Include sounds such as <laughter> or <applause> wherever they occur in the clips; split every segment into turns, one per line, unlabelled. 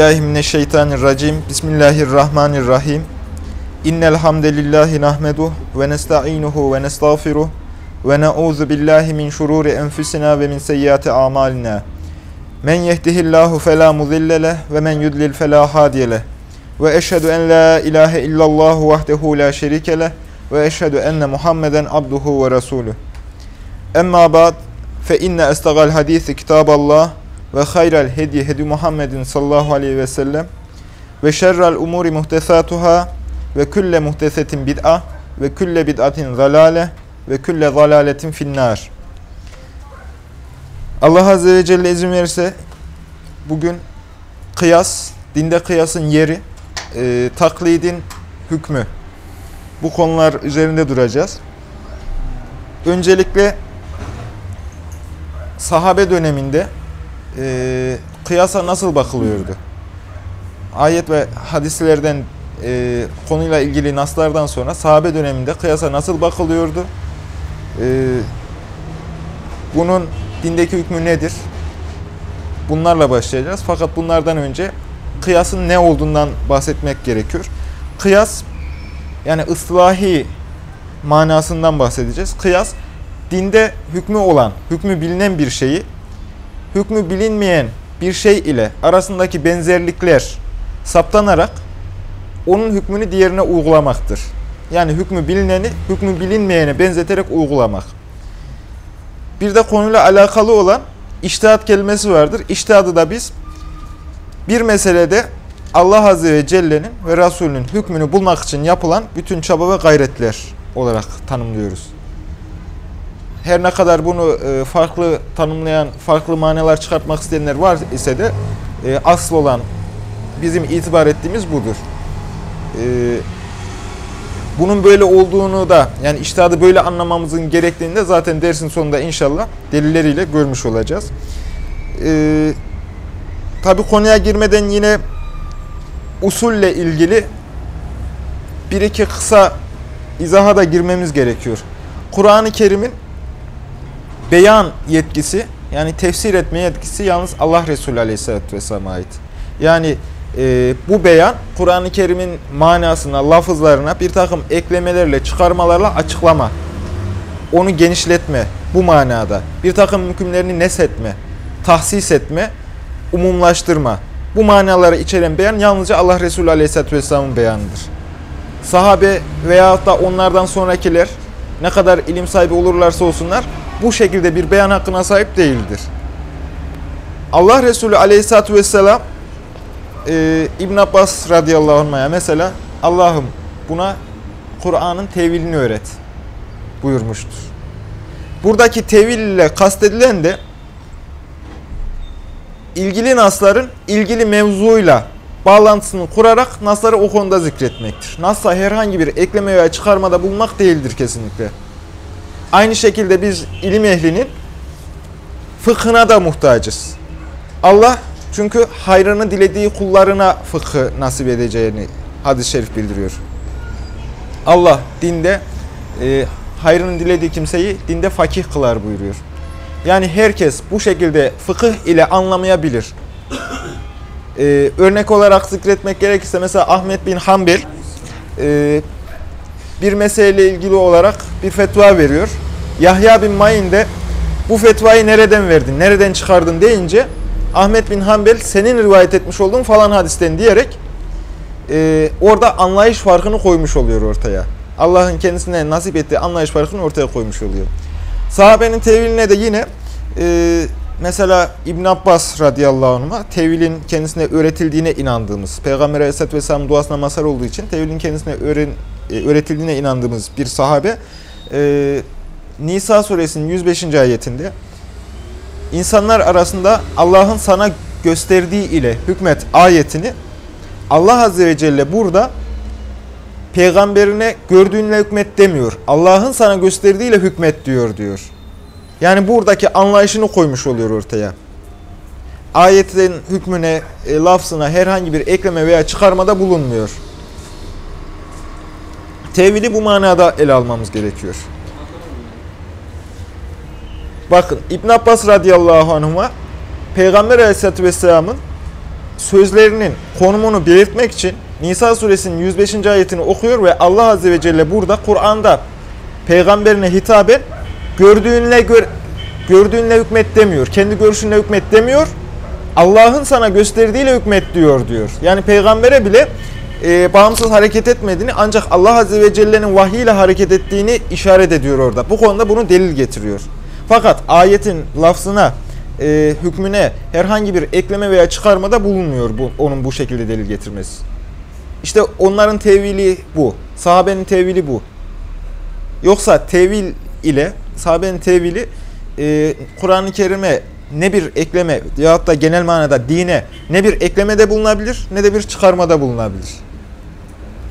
Euzubillahimineşşeytanirracim. Bismillahirrahmanirrahim. İnnel hamdelellahi nahmeduh ve nestainuhu ve nestağfiruh ve na'udzu billahi min şururi enfusina ve min seyyiati amalina. Men yehdihillahu fela mudille ve men yudlil fela hadiye. Ve eşhedü en la ilahe illallah vahdehu la şerike ve eşhedü enne Muhammeden abduhu ve resuluh. Emma ba'd fe inne estagal hadisi kitaballah ve hayral hediye hedi Muhammedin sallallahu aleyhi ve sellem ve şerrel umuri muhtesatuhâ ve külle muhtesetin bid'a ve külle bid'atin zalale ve külle zalaletin finnâr. Allah Azze ve Celle izin verirse bugün kıyas, dinde kıyasın yeri, e, taklidin hükmü bu konular üzerinde duracağız. Öncelikle sahabe döneminde e, kıyasa nasıl bakılıyordu? Ayet ve hadislerden e, konuyla ilgili naslardan sonra sahabe döneminde kıyasa nasıl bakılıyordu? E, bunun dindeki hükmü nedir? Bunlarla başlayacağız. Fakat bunlardan önce kıyasın ne olduğundan bahsetmek gerekiyor. Kıyas yani ıslahi manasından bahsedeceğiz. Kıyas dinde hükmü olan, hükmü bilinen bir şeyi hükmü bilinmeyen bir şey ile arasındaki benzerlikler saptanarak onun hükmünü diğerine uygulamaktır. Yani hükmü bilineni hükmü bilinmeyene benzeterek uygulamak. Bir de konuyla alakalı olan iştihat kelimesi vardır. İştihadı da biz bir meselede Allah Azze ve Celle'nin ve Resulünün hükmünü bulmak için yapılan bütün çaba ve gayretler olarak tanımlıyoruz her ne kadar bunu e, farklı tanımlayan, farklı manalar çıkartmak isteyenler var ise de e, asıl olan bizim itibar ettiğimiz budur. E, bunun böyle olduğunu da yani iştihadı böyle anlamamızın gerektiğini de zaten dersin sonunda inşallah delilleriyle görmüş olacağız. Tabi konuya girmeden yine usulle ilgili bir iki kısa izaha da girmemiz gerekiyor. Kur'an-ı Kerim'in beyan yetkisi yani tefsir etme yetkisi yalnız Allah Resulü Aleyhisselatü Vesselam'a ait. Yani e, bu beyan Kur'an-ı Kerim'in manasına, lafızlarına bir takım eklemelerle, çıkarmalarla açıklama. Onu genişletme bu manada. Bir takım hükümlerini neshetme, tahsis etme, umumlaştırma. Bu manaları içeren beyan yalnızca Allah Resulü Aleyhisselatü Vesselam'ın beyanıdır. Sahabe veyahut da onlardan sonrakiler ne kadar ilim sahibi olurlarsa olsunlar bu şekilde bir beyan hakkına sahip değildir. Allah Resulü aleyhissalatü vesselam e, İbn Abbas radıyallahu anh'a mesela Allah'ım buna Kur'an'ın tevilini öğret buyurmuştur. Buradaki tevil ile kastedilen de ilgili nasların ilgili mevzuyla bağlantısını kurarak nasları o konuda zikretmektir. Nasla herhangi bir ekleme veya çıkarmada bulmak değildir kesinlikle. Aynı şekilde biz ilim ehlinin fıkhına da muhtacız. Allah çünkü hayrını dilediği kullarına fıkhı nasip edeceğini hadis-i şerif bildiriyor. Allah dinde e, hayrını dilediği kimseyi dinde fakih kılar buyuruyor. Yani herkes bu şekilde fıkıh ile anlamayabilir. Ee, örnek olarak zikretmek gerekirse mesela Ahmet bin Hanbel e, bir meseleyle ilgili olarak bir fetva veriyor. Yahya bin Mayin de bu fetvayı nereden verdin, nereden çıkardın deyince Ahmet bin Hanbel senin rivayet etmiş olduğun falan hadisten diyerek e, orada anlayış farkını koymuş oluyor ortaya. Allah'ın kendisine nasip ettiği anlayış farkını ortaya koymuş oluyor. Sahabenin teviline de yine e, mesela İbn Abbas radıyallahu anh'a tevilin kendisine öğretildiğine inandığımız, Peygamber aleyhisselatü vesselam duasına mazhar olduğu için tevilin kendisine öğren, öğretildiğine inandığımız bir sahabe e, Nisa suresinin 105. ayetinde insanlar arasında Allah'ın sana gösterdiği ile hükmet ayetini Allah Azze ve Celle burada peygamberine gördüğünle hükmet demiyor. Allah'ın sana gösterdiğiyle hükmet diyor diyor. Yani buradaki anlayışını koymuş oluyor ortaya. Ayetin hükmüne, e, lafzına herhangi bir ekleme veya çıkarmada bulunmuyor. Tevhidi bu manada ele almamız gerekiyor. Bakın İbn Abbas radıyallahu anhuma Peygamber aleyhissalatü vesselamın sözlerinin konumunu belirtmek için Nisa suresinin 105. ayetini okuyor ve Allah Azze ve Celle burada Kur'an'da peygamberine hitaben gördüğünle gör, gördüğünle hükmet demiyor. Kendi görüşünle hükmet demiyor. Allah'ın sana gösterdiğiyle hükmet diyor diyor. Yani peygambere bile e, bağımsız hareket etmediğini ancak Allah Azze ve Celle'nin vahiy ile hareket ettiğini işaret ediyor orada. Bu konuda bunu delil getiriyor. Fakat ayetin lafzına, e, hükmüne herhangi bir ekleme veya çıkarmada bulunmuyor bu, onun bu şekilde delil getirmesi. İşte onların tevili bu. Sahabenin tevili bu. Yoksa tevil ile sahabenin tevili e, Kur'an-ı Kerim'e ne bir ekleme yahut da genel manada dine ne bir eklemede bulunabilir ne de bir çıkarmada bulunabilir.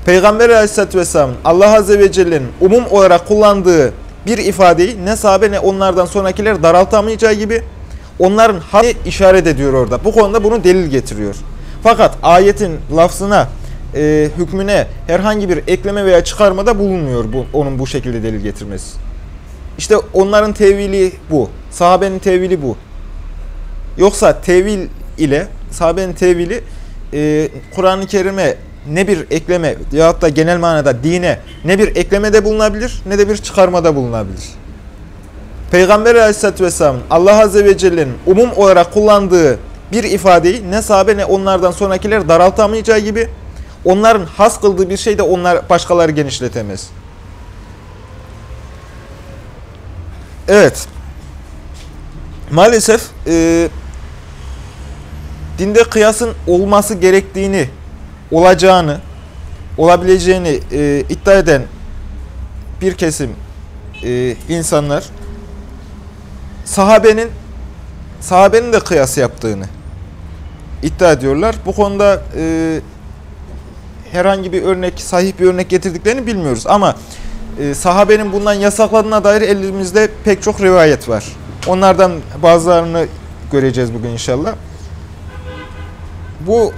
Peygamber aleyhissalatü vesselam Allah azze ve celle'nin umum olarak kullandığı bir ifadeyi ne sahabe ne onlardan sonrakiler daraltamayacağı gibi onların hali işaret ediyor orada. Bu konuda bunu delil getiriyor. Fakat ayetin lafzına, e, hükmüne herhangi bir ekleme veya çıkarmada bulunmuyor bu, onun bu şekilde delil getirmesi. İşte onların tevili bu. Sahabenin tevili bu. Yoksa tevil ile sahabenin tevili e, Kur'an-ı Kerim'e ne bir ekleme yahut da genel manada dine ne bir eklemede bulunabilir ne de bir çıkarmada bulunabilir. Peygamber aleyhissalatü vesselamın Allah azze ve celle'nin umum olarak kullandığı bir ifadeyi ne sahabe ne onlardan sonrakiler daraltamayacağı gibi onların has kıldığı bir şey de onlar başkaları genişletemez. Evet. Maalesef e, dinde kıyasın olması gerektiğini, olacağını, olabileceğini e, iddia eden bir kesim e, insanlar sahabenin sahabenin de kıyas yaptığını iddia ediyorlar. Bu konuda e, herhangi bir örnek, sahih bir örnek getirdiklerini bilmiyoruz ama e, sahabenin bundan yasakladığına dair elimizde pek çok rivayet var. Onlardan bazılarını göreceğiz bugün inşallah. Bu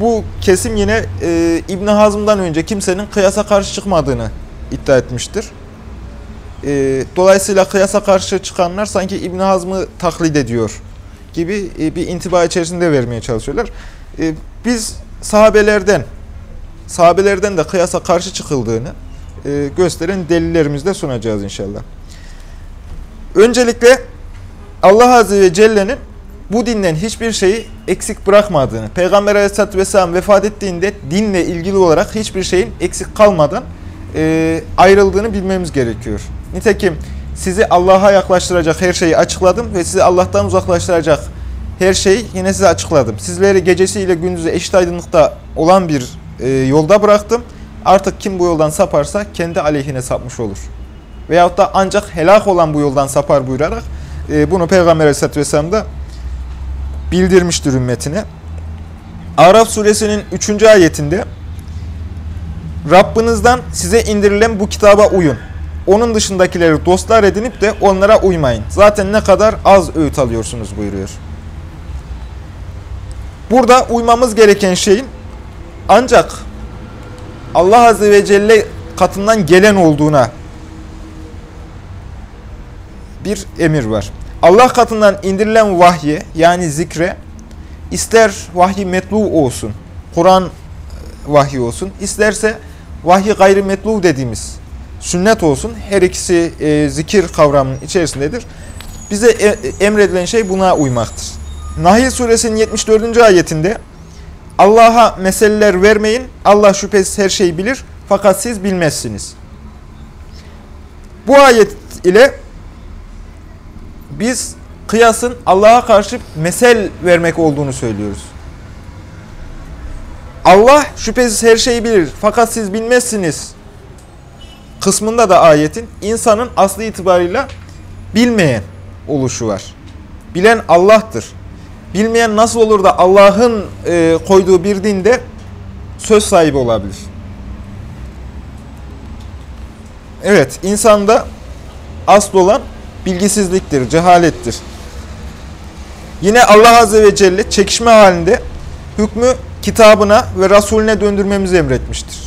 bu kesim yine e, İbn Hazm'dan önce kimsenin kıyasa karşı çıkmadığını iddia etmiştir. E, dolayısıyla kıyasa karşı çıkanlar sanki İbn Hazm'ı taklit ediyor gibi e, bir intiba içerisinde vermeye çalışıyorlar. E, biz sahabelerden sahabelerden de kıyasa karşı çıkıldığını e, gösteren delillerimizde sunacağız inşallah. Öncelikle Allah Azze ve Celle'nin bu dinden hiçbir şeyi eksik bırakmadığını, Peygamber Aleyhisselatü Vesselam vefat ettiğinde dinle ilgili olarak hiçbir şeyin eksik kalmadan e, ayrıldığını bilmemiz gerekiyor. Nitekim sizi Allah'a yaklaştıracak her şeyi açıkladım ve sizi Allah'tan uzaklaştıracak her şeyi yine size açıkladım. Sizleri gecesiyle gündüzü eşit aydınlıkta olan bir e, yolda bıraktım. Artık kim bu yoldan saparsa kendi aleyhine sapmış olur. Veyahut da ancak helak olan bu yoldan sapar buyurarak e, bunu Peygamber Aleyhisselatü Vesselam da bildirmiştir ümmetine. Araf suresinin 3. ayetinde Rabbinizden size indirilen bu kitaba uyun. Onun dışındakileri dostlar edinip de onlara uymayın. Zaten ne kadar az öğüt alıyorsunuz buyuruyor. Burada uymamız gereken şeyin ancak Allah Azze ve Celle katından gelen olduğuna bir emir var. Allah katından indirilen vahye yani zikre ister vahyi metlu olsun, Kur'an e, vahyi olsun, isterse vahyi gayri metlu dediğimiz sünnet olsun. Her ikisi e, zikir kavramının içerisindedir. Bize e, emredilen şey buna uymaktır. Nahil suresinin 74. ayetinde Allah'a meseleler vermeyin. Allah şüphesiz her şeyi bilir. Fakat siz bilmezsiniz. Bu ayet ile biz kıyasın Allah'a karşı mesel vermek olduğunu söylüyoruz. Allah şüphesiz her şeyi bilir fakat siz bilmezsiniz kısmında da ayetin insanın aslı itibarıyla bilmeyen oluşu var. Bilen Allah'tır. Bilmeyen nasıl olur da Allah'ın e, koyduğu bir dinde söz sahibi olabilir? Evet, insanda asıl olan bilgisizliktir, cehalettir. Yine Allah Azze ve Celle çekişme halinde hükmü kitabına ve Resulüne döndürmemizi emretmiştir.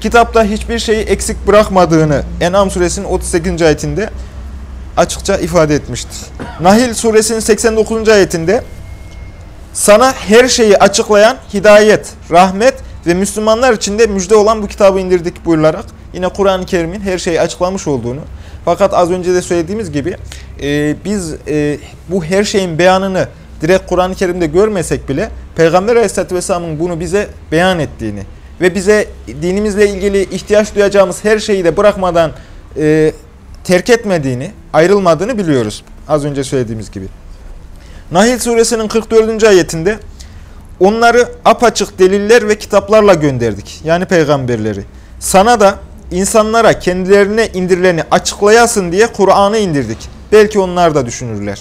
Kitapta hiçbir şeyi eksik bırakmadığını En'am suresinin 38. ayetinde açıkça ifade etmiştir. Nahil suresinin 89. ayetinde Sana her şeyi açıklayan hidayet, rahmet ve Müslümanlar için de müjde olan bu kitabı indirdik buyurarak yine Kur'an-ı Kerim'in her şeyi açıklamış olduğunu fakat az önce de söylediğimiz gibi e, biz e, bu her şeyin beyanını direkt Kur'an-ı Kerim'de görmesek bile Peygamber Aleyhisselatü Vesselam'ın bunu bize beyan ettiğini ve bize dinimizle ilgili ihtiyaç duyacağımız her şeyi de bırakmadan e, terk etmediğini, ayrılmadığını biliyoruz. Az önce söylediğimiz gibi. Nahil suresinin 44. ayetinde onları apaçık deliller ve kitaplarla gönderdik. Yani peygamberleri. Sana da insanlara kendilerine indirileni açıklayasın diye Kur'an'ı indirdik. Belki onlar da düşünürler.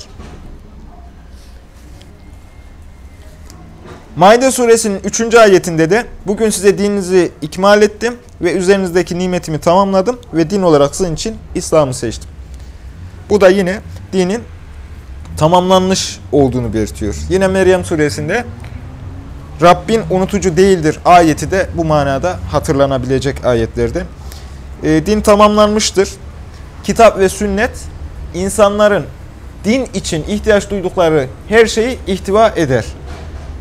Maide suresinin 3. ayetinde de bugün size dininizi ikmal ettim ve üzerinizdeki nimetimi tamamladım ve din olarak sizin için İslam'ı seçtim. Bu da yine dinin tamamlanmış olduğunu belirtiyor. Yine Meryem suresinde Rabbin unutucu değildir ayeti de bu manada hatırlanabilecek ayetlerden. E, din tamamlanmıştır. Kitap ve sünnet insanların din için ihtiyaç duydukları her şeyi ihtiva eder.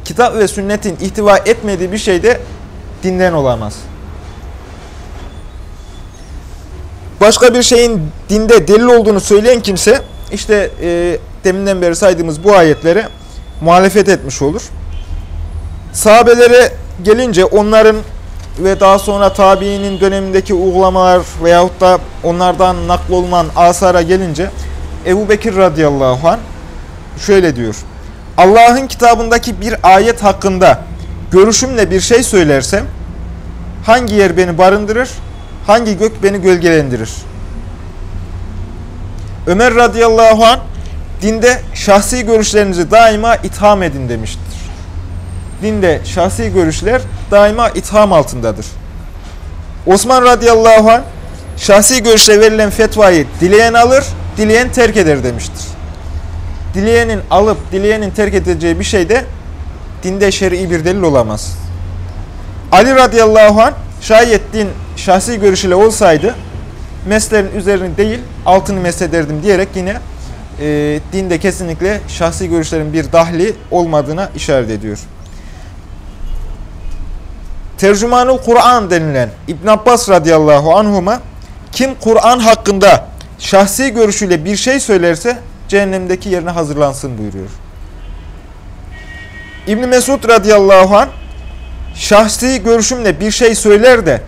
Kitap ve sünnetin ihtiva etmediği bir şey de dinden olamaz. Başka bir şeyin dinde delil olduğunu söyleyen kimse işte e, deminden beri saydığımız bu ayetlere muhalefet etmiş olur. Sahabelere gelince onların ve daha sonra tabiinin dönemindeki uygulamalar veyahut da onlardan nakl olunan asara gelince Ebu Bekir radıyallahu anh şöyle diyor. Allah'ın kitabındaki bir ayet hakkında görüşümle bir şey söylersem hangi yer beni barındırır, hangi gök beni gölgelendirir? Ömer radıyallahu anh dinde şahsi görüşlerinizi daima itham edin demiştir. Dinde şahsi görüşler daima itham altındadır. Osman radıyallahu anh şahsi görüşle verilen fetvayı dileyen alır, dileyen terk eder demiştir. Dileyenin alıp dileyenin terk edeceği bir şey de dinde şer'i bir delil olamaz. Ali radıyallahu anh şayet din şahsi görüşüyle olsaydı meslerin üzerini değil altını meslederdim diyerek yine e, dinde kesinlikle şahsi görüşlerin bir dahli olmadığına işaret ediyor. Tercümanul Kur'an denilen İbn Abbas radıyallahu anhuma kim Kur'an hakkında şahsi görüşüyle bir şey söylerse cehennemdeki yerine hazırlansın buyuruyor. İbn Mesud radıyallahu an şahsi görüşümle bir şey söyler de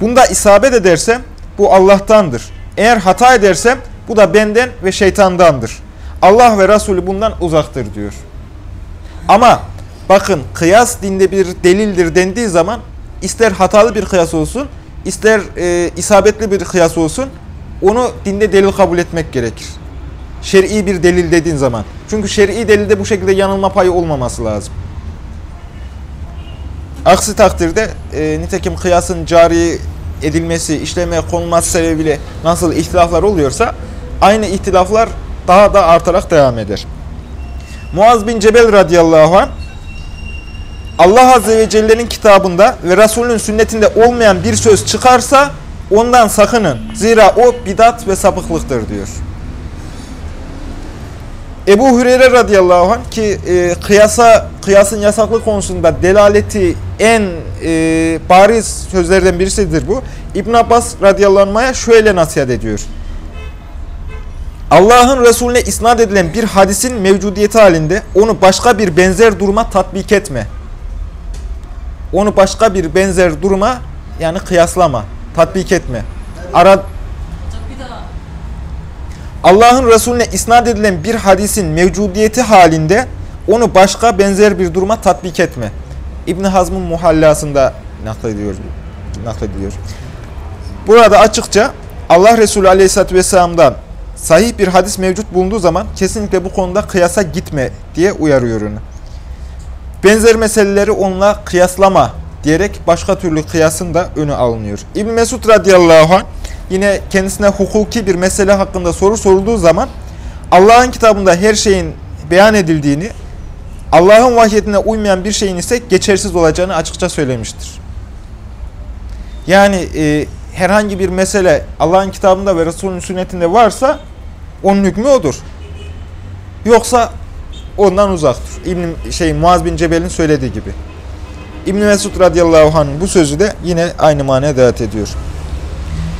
bunda isabet edersem bu Allah'tandır. Eğer hata edersem bu da benden ve şeytandandır. Allah ve Resulü bundan uzaktır diyor. Ama bakın kıyas dinde bir delildir dendiği zaman ister hatalı bir kıyas olsun, ister e, isabetli bir kıyas olsun onu dinde delil kabul etmek gerekir. Şer'i bir delil dediğin zaman. Çünkü şer'i delilde bu şekilde yanılma payı olmaması lazım. Aksi takdirde e, nitekim kıyasın cari edilmesi, işlemeye konulması sebebiyle nasıl ihtilaflar oluyorsa aynı ihtilaflar daha da artarak devam eder. Muaz bin Cebel radıyallahu anh Allah Azze ve Celle'nin kitabında ve Resulünün sünnetinde olmayan bir söz çıkarsa ondan sakının. Zira o bidat ve sapıklıktır diyor. Ebu Hureyre radıyallahu anh ki e, kıyasa, kıyasın yasaklı konusunda delaleti en e, bariz sözlerden birisidir bu. İbn Abbas radıyallahu şöyle nasihat ediyor. Allah'ın Resulüne isnat edilen bir hadisin mevcudiyeti halinde onu başka bir benzer duruma tatbik etme. Onu başka bir benzer duruma yani kıyaslama, tatbik etme. Ara, Allah'ın Resulüne isnat edilen bir hadisin mevcudiyeti halinde onu başka benzer bir duruma tatbik etme. İbn Hazm'ın muhallasında naklediyor. naklediyor. Burada açıkça Allah Resulü Aleyhisselatü Vesselam'dan sahih bir hadis mevcut bulunduğu zaman kesinlikle bu konuda kıyasa gitme diye uyarıyor onu. Benzer meseleleri onunla kıyaslama diyerek başka türlü kıyasın da önü alınıyor. İbn Mesud radıyallahu anh yine kendisine hukuki bir mesele hakkında soru sorulduğu zaman Allah'ın kitabında her şeyin beyan edildiğini, Allah'ın vahyetine uymayan bir şeyin ise geçersiz olacağını açıkça söylemiştir. Yani e, herhangi bir mesele Allah'ın kitabında ve Resulünün sünnetinde varsa onun hükmü odur. Yoksa ondan uzaktır. İbn şey Muaz bin Cebel'in söylediği gibi. İbn Mesud radıyallahu anh'ın bu sözü de yine aynı manaya delalet ediyor.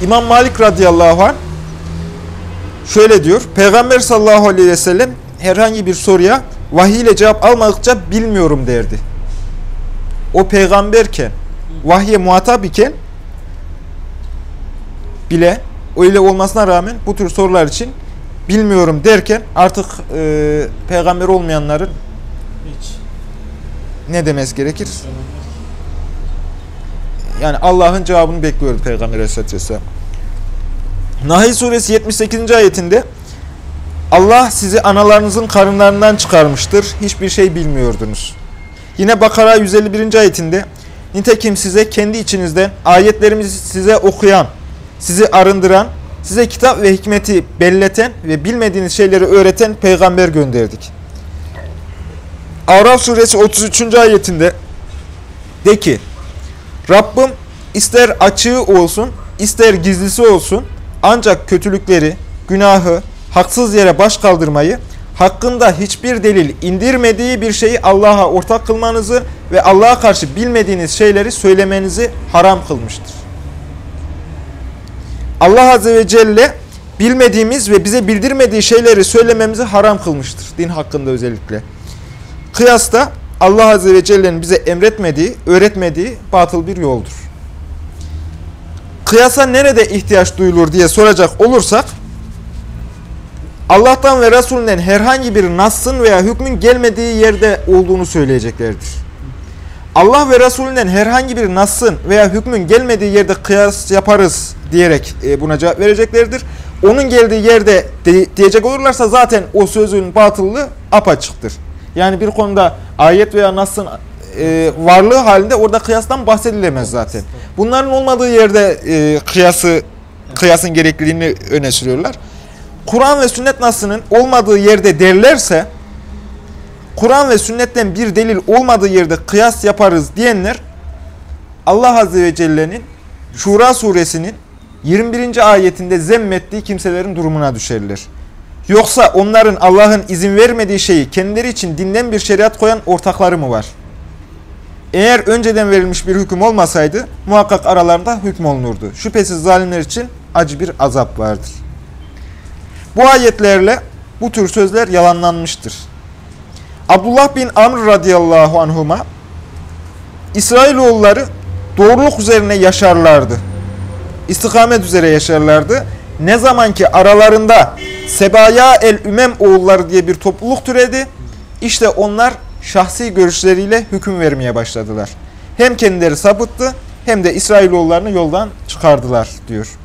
İmam Malik radıyallahu anh şöyle diyor. Peygamber sallallahu aleyhi ve sellem herhangi bir soruya vahiy ile cevap almadıkça bilmiyorum derdi. O peygamberken, vahye muhatap iken bile öyle olmasına rağmen bu tür sorular için bilmiyorum derken artık e, peygamber olmayanların
Hiç.
ne demesi gerekir? Yani Allah'ın cevabını bekliyordu Peygamber Aleyhisselatü Vesselam. Nahl suresi 78. ayetinde Allah sizi analarınızın karınlarından çıkarmıştır. Hiçbir şey bilmiyordunuz. Yine Bakara 151. ayetinde Nitekim size kendi içinizden ayetlerimizi size okuyan, sizi arındıran, size kitap ve hikmeti belleten ve bilmediğiniz şeyleri öğreten peygamber gönderdik. Araf suresi 33. ayetinde de ki Rabbim ister açığı olsun, ister gizlisi olsun ancak kötülükleri, günahı, haksız yere baş kaldırmayı, hakkında hiçbir delil indirmediği bir şeyi Allah'a ortak kılmanızı ve Allah'a karşı bilmediğiniz şeyleri söylemenizi haram kılmıştır. Allah Azze ve Celle bilmediğimiz ve bize bildirmediği şeyleri söylememizi haram kılmıştır. Din hakkında özellikle. Kıyasta Allah Azze ve Celle'nin bize emretmediği, öğretmediği batıl bir yoldur. Kıyasa nerede ihtiyaç duyulur diye soracak olursak, Allah'tan ve Resulünden herhangi bir nassın veya hükmün gelmediği yerde olduğunu söyleyeceklerdir. Allah ve Resulünden herhangi bir nassın veya hükmün gelmediği yerde kıyas yaparız diyerek e, buna cevap vereceklerdir. Onun geldiği yerde de, diyecek olurlarsa zaten o sözün batıllığı apaçıktır. Yani bir konuda ayet veya nassın e, varlığı halinde orada kıyastan bahsedilemez zaten. Bunların olmadığı yerde e, kıyası kıyasın gerekliliğini öne sürüyorlar. Kur'an ve sünnet nasının olmadığı yerde derlerse Kur'an ve sünnetten bir delil olmadığı yerde kıyas yaparız diyenler Allah Azze ve Celle'nin Şura suresinin 21. ayetinde zemmettiği kimselerin durumuna düşerler. Yoksa onların Allah'ın izin vermediği şeyi kendileri için dinden bir şeriat koyan ortakları mı var? Eğer önceden verilmiş bir hüküm olmasaydı muhakkak aralarında hüküm olunurdu. Şüphesiz zalimler için acı bir azap vardır. Bu ayetlerle bu tür sözler yalanlanmıştır. Abdullah bin Amr radıyallahu anhuma İsrailoğulları doğruluk üzerine yaşarlardı. İstikamet üzere yaşarlardı. Ne zaman ki aralarında Sebaya el-Ümem oğulları diye bir topluluk türedi, işte onlar şahsi görüşleriyle hüküm vermeye başladılar. Hem kendileri sapıttı hem de İsrailoğullarını yoldan çıkardılar diyor.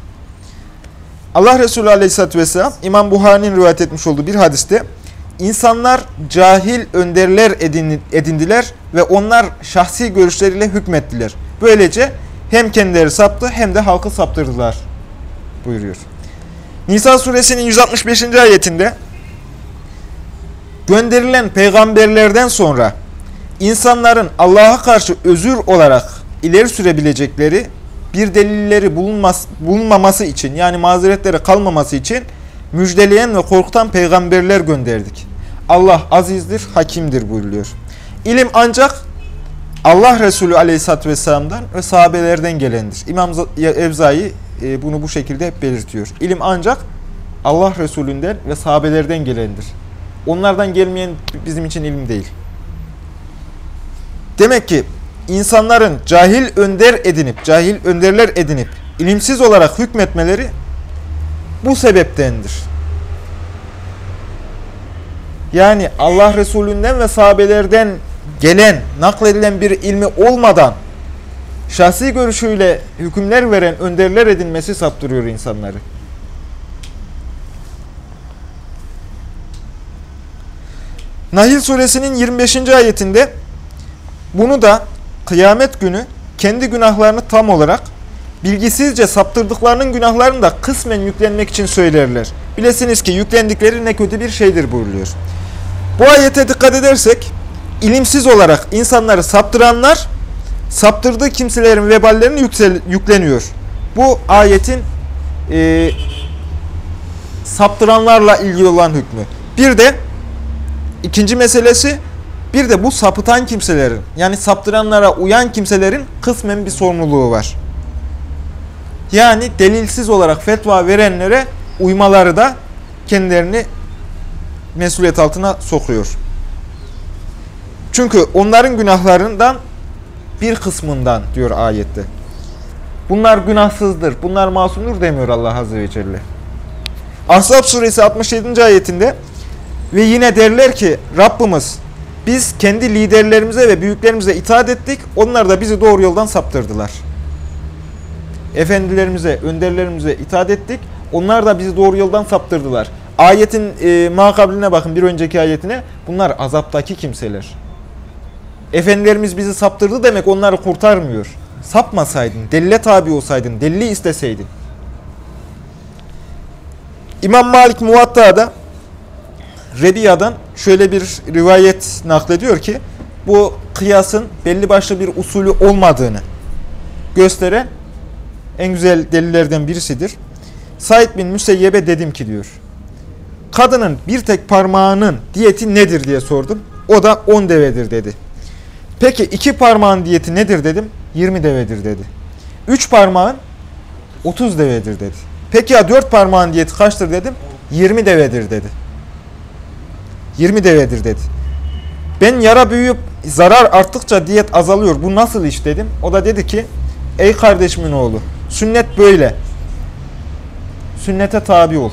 Allah Resulü Aleyhisselatü Vesselam İmam Buhari'nin rivayet etmiş olduğu bir hadiste insanlar cahil önderler edindiler ve onlar şahsi görüşleriyle hükmettiler. Böylece hem kendileri saptı hem de halkı saptırdılar buyuruyor. Nisa suresinin 165. ayetinde gönderilen peygamberlerden sonra insanların Allah'a karşı özür olarak ileri sürebilecekleri bir delilleri bulunmaması için yani mazeretleri kalmaması için müjdeleyen ve korkutan peygamberler gönderdik. Allah azizdir, hakimdir buyuruyor. İlim ancak Allah Resulü Aleyhisselatü Vesselam'dan ve sahabelerden gelendir. İmam Evzai e, bunu bu şekilde hep belirtiyor. İlim ancak Allah Resulünden ve sahabelerden gelendir. Onlardan gelmeyen bizim için ilim değil. Demek ki insanların cahil önder edinip, cahil önderler edinip, ilimsiz olarak hükmetmeleri bu sebeptendir. Yani Allah Resulünden ve sahabelerden gelen, nakledilen bir ilmi olmadan şahsi görüşüyle hükümler veren önderler edinmesi saptırıyor insanları. Nahil suresinin 25. ayetinde bunu da kıyamet günü kendi günahlarını tam olarak bilgisizce saptırdıklarının günahlarını da kısmen yüklenmek için söylerler. Bilesiniz ki yüklendikleri ne kötü bir şeydir buyuruyor. Bu ayete dikkat edersek ilimsiz olarak insanları saptıranlar saptırdığı kimselerin veballerini yüksel, yükleniyor. Bu ayetin e, saptıranlarla ilgili olan hükmü. Bir de ikinci meselesi Bir de bu sapıtan kimselerin yani saptıranlara uyan kimselerin kısmen bir sorumluluğu var. Yani delilsiz olarak fetva verenlere uymaları da kendilerini mesuliyet altına sokuyor. Çünkü onların günahlarından bir kısmından diyor ayette. Bunlar günahsızdır, bunlar masumdur demiyor Allah Azze ve Celle. Ahzab suresi 67. ayetinde ve yine derler ki Rabbimiz biz kendi liderlerimize ve büyüklerimize itaat ettik. Onlar da bizi doğru yoldan saptırdılar. Efendilerimize, önderlerimize itaat ettik. Onlar da bizi doğru yoldan saptırdılar. Ayetin e, makabline bakın bir önceki ayetine. Bunlar azaptaki kimseler. Efendilerimiz bizi saptırdı demek onları kurtarmıyor. Sapmasaydın, delile tabi olsaydın, delili isteseydin. İmam Malik Muvatta'da Rebiya'dan şöyle bir rivayet naklediyor ki bu kıyasın belli başlı bir usulü olmadığını gösteren en güzel delillerden birisidir. Said bin Müseyyebe dedim ki diyor. Kadının bir tek parmağının diyeti nedir diye sordum. O da 10 devedir dedi. Peki iki parmağın diyeti nedir dedim. 20 devedir dedi. Üç parmağın 30 devedir dedi. Peki ya dört parmağın diyeti kaçtır dedim. 20 devedir dedi. 20 devedir dedi. Ben yara büyüyüp zarar arttıkça diyet azalıyor. Bu nasıl iş dedim. O da dedi ki ey kardeşimin oğlu sünnet böyle. Sünnete tabi ol.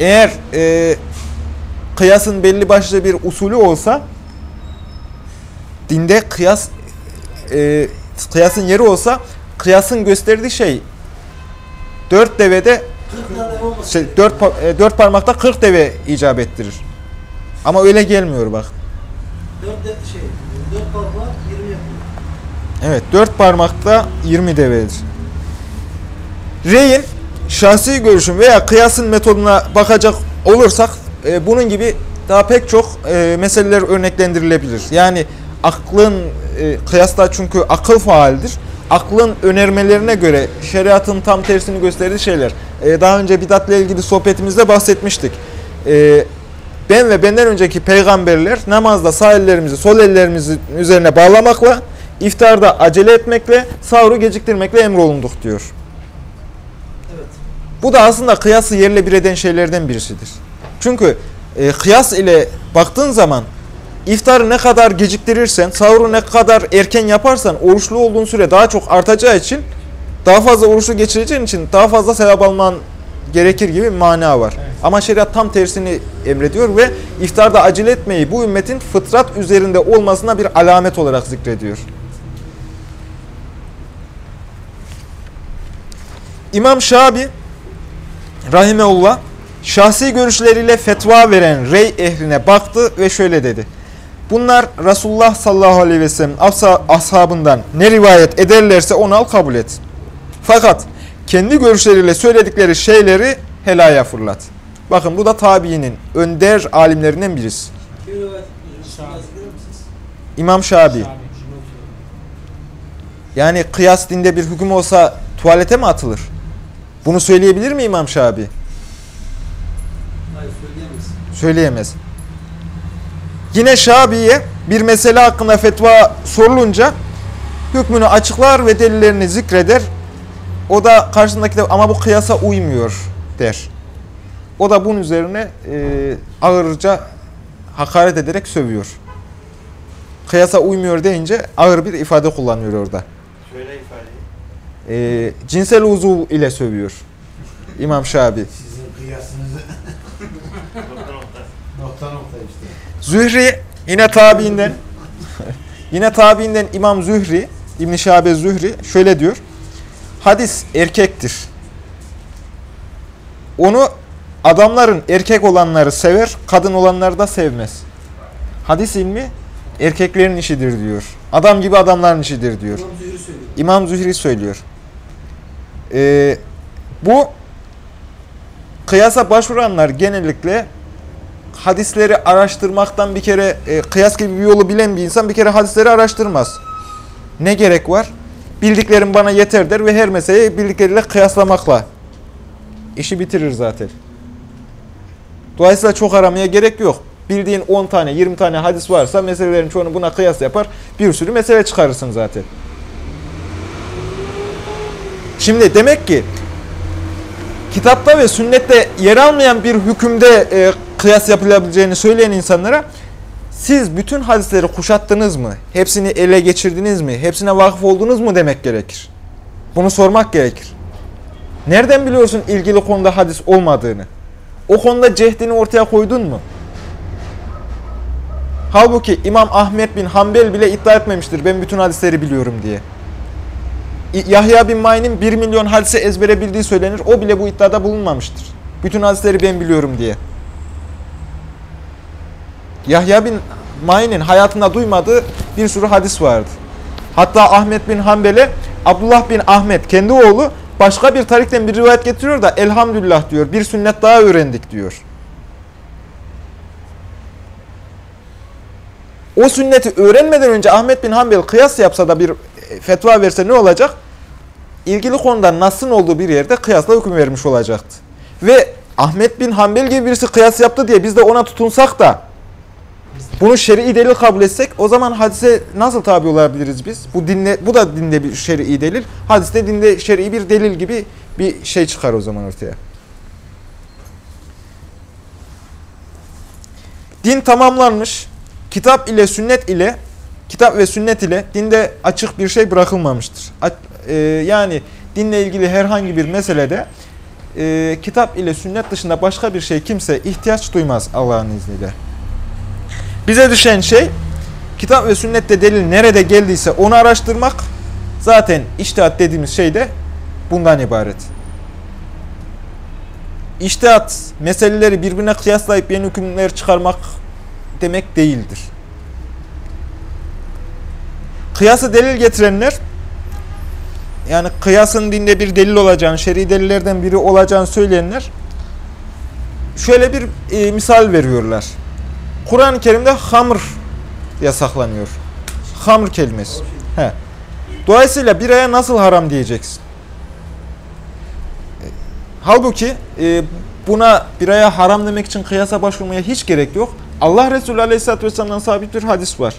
Eğer e, kıyasın belli başlı bir usulü olsa dinde kıyas e, kıyasın yeri olsa kıyasın gösterdiği şey dört devede şey, dört, e, dört parmakta 40 deve icap ettirir. Ama öyle gelmiyor bak.
Dört, de, şey, dört parmak 20 yapıyor.
Evet dört parmakta 20 devedir. Reyin şahsi görüşüm veya kıyasın metoduna bakacak olursak e, bunun gibi daha pek çok e, meseleler örneklendirilebilir. Yani aklın e, kıyasla çünkü akıl faalidir. Aklın önermelerine göre şeriatın tam tersini gösterdiği şeyler. E, daha önce bidatla ilgili sohbetimizde bahsetmiştik. E, ben ve benden önceki peygamberler namazda sağ ellerimizi sol ellerimizin üzerine bağlamakla, iftarda acele etmekle, sahuru geciktirmekle emrolunduk diyor.
Evet.
Bu da aslında kıyası yerle bir eden şeylerden birisidir. Çünkü e, kıyas ile baktığın zaman iftarı ne kadar geciktirirsen, sahuru ne kadar erken yaparsan oruçlu olduğun süre daha çok artacağı için daha fazla oruçlu geçireceğin için daha fazla sevap alman gerekir gibi mana var. Ama şeriat tam tersini emrediyor ve iftarda acele etmeyi bu ümmetin fıtrat üzerinde olmasına bir alamet olarak zikrediyor. İmam Şabi Rahimeullah şahsi görüşleriyle fetva veren rey ehline baktı ve şöyle dedi. Bunlar Resulullah sallallahu aleyhi ve sellem ashabından ne rivayet ederlerse onu al kabul et. Fakat kendi görüşleriyle söyledikleri şeyleri helaya fırlat. Bakın bu da tabiinin önder alimlerinden birisi. İmam Şabi. Yani kıyas dinde bir hüküm olsa tuvalete mi atılır? Bunu söyleyebilir mi İmam Şabi?
Hayır söyleyemez.
Söyleyemez. Yine Şabi'ye bir mesele hakkında fetva sorulunca hükmünü açıklar ve delillerini zikreder. O da karşısındaki de ama bu kıyasa uymuyor der. O da bunun üzerine e, ağırca hakaret ederek sövüyor. Kıyasa uymuyor deyince ağır bir ifade kullanıyor orada. E, cinsel uzuv ile sövüyor İmam Şabi.
Sizin kıyasınızı
Nokta nokta.
nokta nokta işte.
Zühri yine tabiinden yine tabiinden İmam Zühri İbn Şabe Zühri şöyle diyor. Hadis erkektir. Onu adamların erkek olanları sever, kadın olanları da sevmez. Hadis ilmi erkeklerin işidir diyor. Adam gibi adamların işidir diyor.
İmam Zühri söylüyor.
İmam Zühri söylüyor. Ee, bu kıyasa başvuranlar genellikle hadisleri araştırmaktan bir kere e, kıyas gibi bir yolu bilen bir insan bir kere hadisleri araştırmaz. Ne gerek var? Bildiklerim bana yeter der ve her meseleyi bildikleriyle kıyaslamakla işi bitirir zaten. Dolayısıyla çok aramaya gerek yok. bildiğin 10 tane 20 tane hadis varsa meselelerin çoğunu buna kıyas yapar. Bir sürü mesele çıkarırsın zaten. Şimdi demek ki kitapta ve sünnette yer almayan bir hükümde e, kıyas yapılabileceğini söyleyen insanlara siz bütün hadisleri kuşattınız mı? Hepsini ele geçirdiniz mi? Hepsine vakıf oldunuz mu demek gerekir. Bunu sormak gerekir. Nereden biliyorsun ilgili konuda hadis olmadığını? O konuda cehdini ortaya koydun mu? Halbuki İmam Ahmet bin Hanbel bile iddia etmemiştir ben bütün hadisleri biliyorum diye. Yahya bin Ma'in'in 1 milyon hadise ezbere bildiği söylenir. O bile bu iddiada bulunmamıştır. Bütün hadisleri ben biliyorum diye. Yahya bin Ma'in'in hayatında duymadığı bir sürü hadis vardı. Hatta Ahmet bin Hanbel'e Abdullah bin Ahmet kendi oğlu başka bir tarikten bir rivayet getiriyor da elhamdülillah diyor. Bir sünnet daha öğrendik diyor. O sünneti öğrenmeden önce Ahmet bin Hanbel kıyas yapsa da bir fetva verse ne olacak? İlgili konuda nasın olduğu bir yerde kıyasla hüküm vermiş olacaktı. Ve Ahmet bin Hanbel gibi birisi kıyas yaptı diye biz de ona tutunsak da bunu şer'i delil kabul etsek o zaman hadise nasıl tabi olabiliriz biz? Bu dinle bu da dinde bir şer'i delil. Hadiste dinde şer'i bir delil gibi bir şey çıkar o zaman ortaya. Din tamamlanmış. Kitap ile sünnet ile kitap ve sünnet ile dinde açık bir şey bırakılmamıştır. E, yani dinle ilgili herhangi bir meselede e, kitap ile sünnet dışında başka bir şey kimse ihtiyaç duymaz Allah'ın izniyle. Bize düşen şey kitap ve sünnette delil nerede geldiyse onu araştırmak. Zaten iştihat dediğimiz şey de bundan ibaret. İştihat meseleleri birbirine kıyaslayıp yeni hükümler çıkarmak demek değildir. Kıyası delil getirenler yani kıyasın dinde bir delil olacağını, şer'i delillerden biri olacağını söyleyenler şöyle bir e, misal veriyorlar. Kur'an-ı Kerim'de hamr yasaklanıyor. Hamr kelimesi. He. Dolayısıyla biraya nasıl haram diyeceksin? E, Halbuki e, buna biraya haram demek için kıyasa başvurmaya hiç gerek yok. Allah Resulü Aleyhisselatü Vesselam'dan sabit bir hadis var.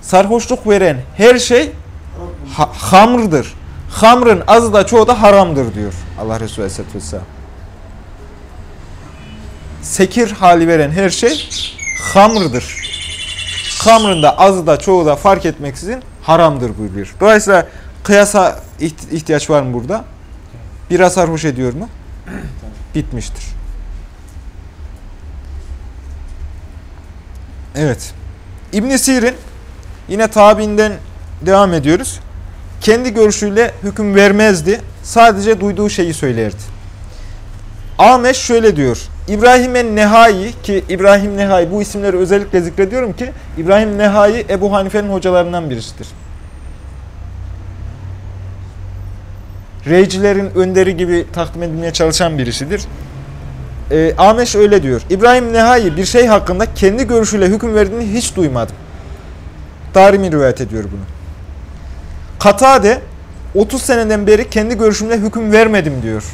Sarhoşluk veren her şey ha hamrdır. Hamrın azı da çoğu da haramdır diyor Allah Resulü Aleyhisselatü Vesselam. Sekir hali veren her şey hamrdır. Hamrın da azı da çoğu da fark etmeksizin haramdır buyuruyor. Dolayısıyla kıyasa iht- ihtiyaç var mı burada? Biraz sarhoş ediyor mu? <clears throat> Bitmiştir. Evet. İbn Sirin yine tabiinden devam ediyoruz. Kendi görüşüyle hüküm vermezdi. Sadece duyduğu şeyi söylerdi. Ameş şöyle diyor. İbrahim Nehai ki İbrahim Nehai bu isimleri özellikle zikrediyorum ki İbrahim Nehai Ebu Hanife'nin hocalarından birisidir. Reycilerin önderi gibi takdim edilmeye çalışan birisidir. Ee, Ameş öyle diyor. İbrahim Nehai bir şey hakkında kendi görüşüyle hüküm verdiğini hiç duymadım. Darimi rivayet ediyor bunu. Katade 30 seneden beri kendi görüşümle hüküm vermedim diyor.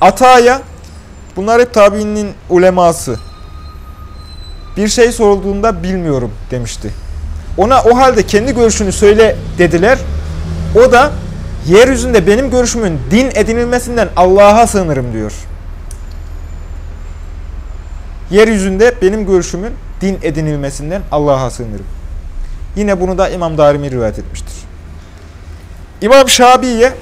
Ata'ya bunlar hep tabiinin uleması. Bir şey sorulduğunda bilmiyorum demişti. Ona o halde kendi görüşünü söyle dediler. O da yeryüzünde benim görüşümün din edinilmesinden Allah'a sığınırım diyor. Yeryüzünde benim görüşümün din edinilmesinden Allah'a sığınırım. Yine bunu da İmam Darimi rivayet etmiştir. İmam Şabi'ye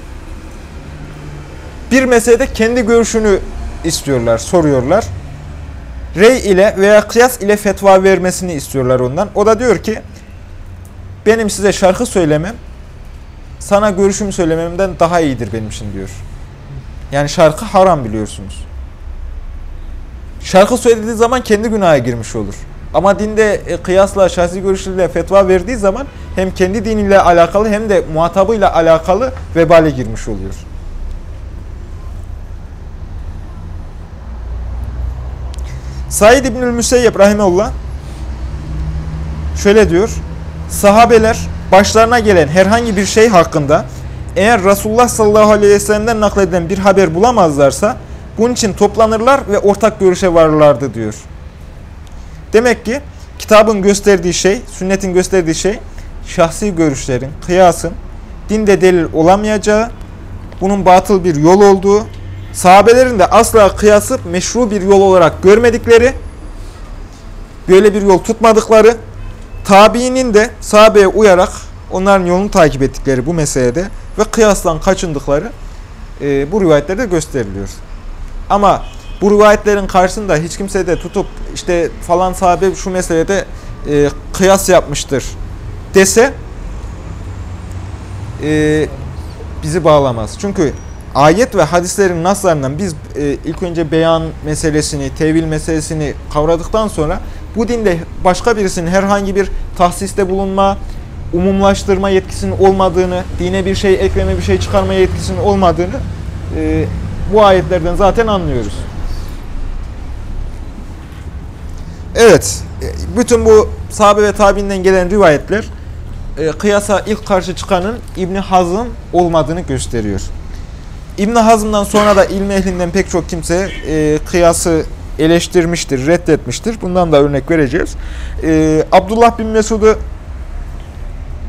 bir meselede kendi görüşünü istiyorlar, soruyorlar. Rey ile veya kıyas ile fetva vermesini istiyorlar ondan. O da diyor ki, benim size şarkı söylemem, sana görüşümü söylememden daha iyidir benim için diyor. Yani şarkı haram biliyorsunuz. Şarkı söylediği zaman kendi günaha girmiş olur. Ama dinde e, kıyasla, şahsi görüşüyle fetva verdiği zaman hem kendi diniyle alakalı hem de muhatabıyla alakalı vebale girmiş oluyor. Said İbnül Müseyyep Rahimeullah şöyle diyor. Sahabeler başlarına gelen herhangi bir şey hakkında eğer Resulullah sallallahu aleyhi ve sellem'den nakledilen bir haber bulamazlarsa Bunun için toplanırlar ve ortak görüşe varırlardı diyor. Demek ki kitabın gösterdiği şey, sünnetin gösterdiği şey şahsi görüşlerin, kıyasın dinde delil olamayacağı, bunun batıl bir yol olduğu, sahabelerin de asla kıyası meşru bir yol olarak görmedikleri, böyle bir yol tutmadıkları, tabiinin de sahabeye uyarak onların yolunu takip ettikleri bu meselede ve kıyastan kaçındıkları e, bu rivayetlerde gösteriliyor. Ama bu rivayetlerin karşısında hiç kimse de tutup işte falan sahabe şu meselede e, kıyas yapmıştır dese e, bizi bağlamaz. Çünkü ayet ve hadislerin naslarından biz e, ilk önce beyan meselesini, tevil meselesini kavradıktan sonra bu dinde başka birisinin herhangi bir tahsiste bulunma, umumlaştırma yetkisinin olmadığını, dine bir şey ekleme, bir şey çıkarma yetkisinin olmadığını e, bu ayetlerden zaten anlıyoruz. Evet, e, bütün bu sahabe ve tabiinden gelen rivayetler e, kıyasa ilk karşı çıkanın İbn Hazm olmadığını gösteriyor. İbn Hazm'dan sonra da ilmi ehlinden pek çok kimse e, kıyası eleştirmiştir, reddetmiştir. Bundan da örnek vereceğiz. E, Abdullah bin Mesud'u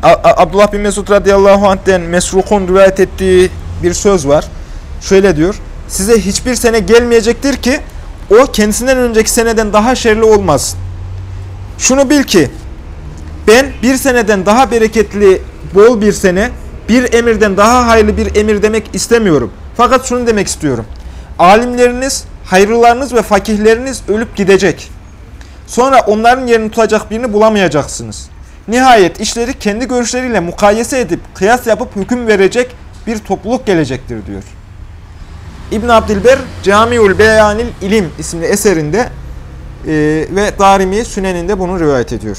Abdullah bin Mesud radıyallahu anh'ten Mesruk'un rivayet ettiği bir söz var. Şöyle diyor. Size hiçbir sene gelmeyecektir ki o kendisinden önceki seneden daha şerli olmaz. Şunu bil ki ben bir seneden daha bereketli, bol bir sene, bir emirden daha hayırlı bir emir demek istemiyorum. Fakat şunu demek istiyorum. Alimleriniz, hayırlılarınız ve fakihleriniz ölüp gidecek. Sonra onların yerini tutacak birini bulamayacaksınız. Nihayet işleri kendi görüşleriyle mukayese edip kıyas yapıp hüküm verecek bir topluluk gelecektir diyor. İbn Abdilber Camiul Beyanil İlim isimli eserinde e, ve Darimi Sünen'inde bunu rivayet ediyor.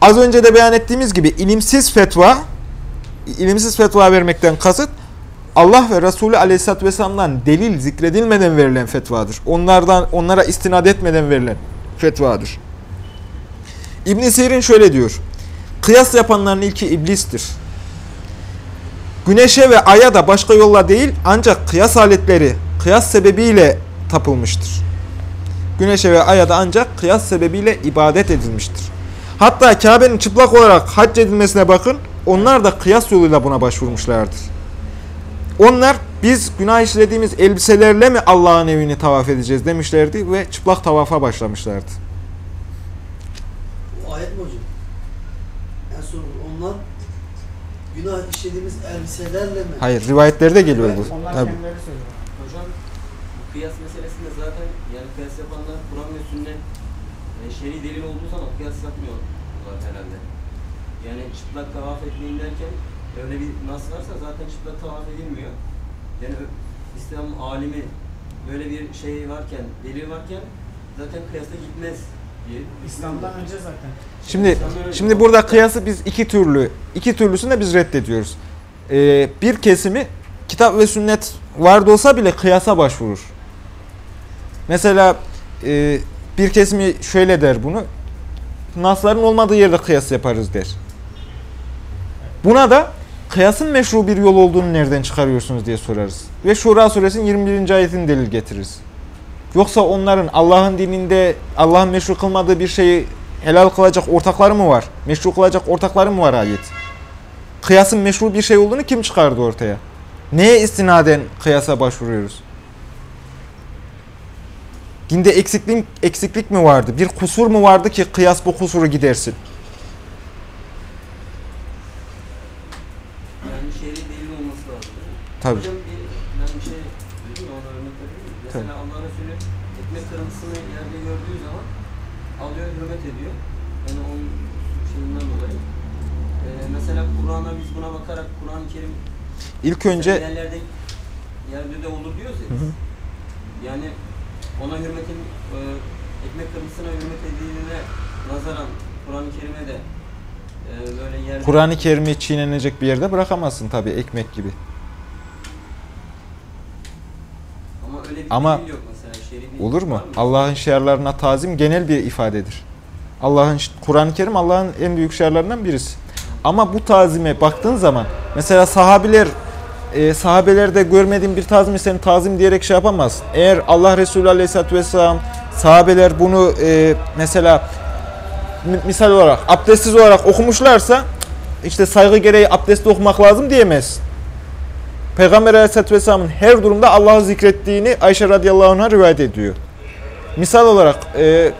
Az önce de beyan ettiğimiz gibi ilimsiz fetva, ilimsiz fetva vermekten kasıt Allah ve Resulü Aleyhisselatü Vesselam'dan delil zikredilmeden verilen fetvadır. Onlardan onlara istinad etmeden verilen fetvadır. İbn Sirin şöyle diyor. Kıyas yapanların ilki iblistir. Güneşe ve aya da başka yolla değil ancak kıyas aletleri kıyas sebebiyle tapılmıştır. Güneşe ve aya da ancak kıyas sebebiyle ibadet edilmiştir. Hatta Kabe'nin çıplak olarak hac edilmesine bakın, onlar da kıyas yoluyla buna başvurmuşlardır. Onlar biz günah işlediğimiz elbiselerle mi Allah'ın evini tavaf edeceğiz demişlerdi ve çıplak tavafa başlamışlardı.
Bu ayet mi hocam? En son onlar günah işlediğimiz elbiselerle mi?
Hayır, rivayetlerde geliyor bu.
Onlar
Tabii.
kendileri söylüyor.
Hocam bu kıyas meselesinde zaten yani kıyas yapanlar Kur'an ve sünnet e, şer'i delil olduğu zaman kıyas yapmıyorlar herhalde. Yani çıplak tavaf etmeyin derken öyle bir nas varsa zaten çıplak tavaf edilmiyor. Yani İslam alimi böyle bir şey varken, delil varken zaten kıyasa gitmez.
İslam'dan önce zaten.
Şimdi şimdi burada kıyası biz iki türlü, iki türlüsünü de biz reddediyoruz. Ee, bir kesimi kitap ve sünnet vardı olsa bile kıyasa başvurur. Mesela e, bir kesimi şöyle der bunu. Nasların olmadığı yerde kıyas yaparız der. Buna da kıyasın meşru bir yol olduğunu nereden çıkarıyorsunuz diye sorarız. Ve Şura suresinin 21. ayetini delil getiririz. Yoksa onların Allah'ın dininde Allah'ın meşru kılmadığı bir şeyi helal kılacak ortakları mı var? Meşru kılacak ortakları mı var ayet? Kıyasın meşru bir şey olduğunu kim çıkardı ortaya? Neye istinaden kıyasa başvuruyoruz? Dinde eksiklik, eksiklik mi vardı? Bir kusur mu vardı ki kıyas bu kusuru gidersin?
Yani şer'i delil olması lazım.
Tabii.
Hocam bir, ben bir şey duydum ona örnek vereyim. Mesela Allah Resulü ekmek kırıntısını yerde gördüğü zaman alıyor hürmet ediyor. Yani onun şeyinden dolayı. Ee, mesela Kur'an'a biz buna bakarak Kur'an-ı Kerim
İlk önce
yerlerde yerde de olur diyoruz ya. biz. Yani ona hürmetin e, ekmek kırıntısına hürmet edildiğine nazaran Kur'an-ı Kerim'e de e, böyle yerde
Kur'an-ı Kerim'i çiğnenecek bir yerde bırakamazsın tabii ekmek gibi.
ama öyle bir
Ama
yok mesela
Olur mu? Allah'ın şiarlarına tazim genel bir ifadedir. Allah'ın Kur'an-ı Kerim Allah'ın en büyük şiarlarından birisi. Ama bu tazime baktığın zaman mesela sahabiler e, sahabelerde görmediğin bir tazimi sen tazim diyerek şey yapamazsın. Eğer Allah Resulü Aleyhisselatü Vesselam sahabeler bunu e, mesela mi- misal olarak abdestsiz olarak okumuşlarsa işte saygı gereği abdestli okumak lazım diyemez. Peygamber Aleyhisselatü Vesselam'ın her durumda Allah'ı zikrettiğini Ayşe radıyallahu anh'a rivayet ediyor. Misal olarak e,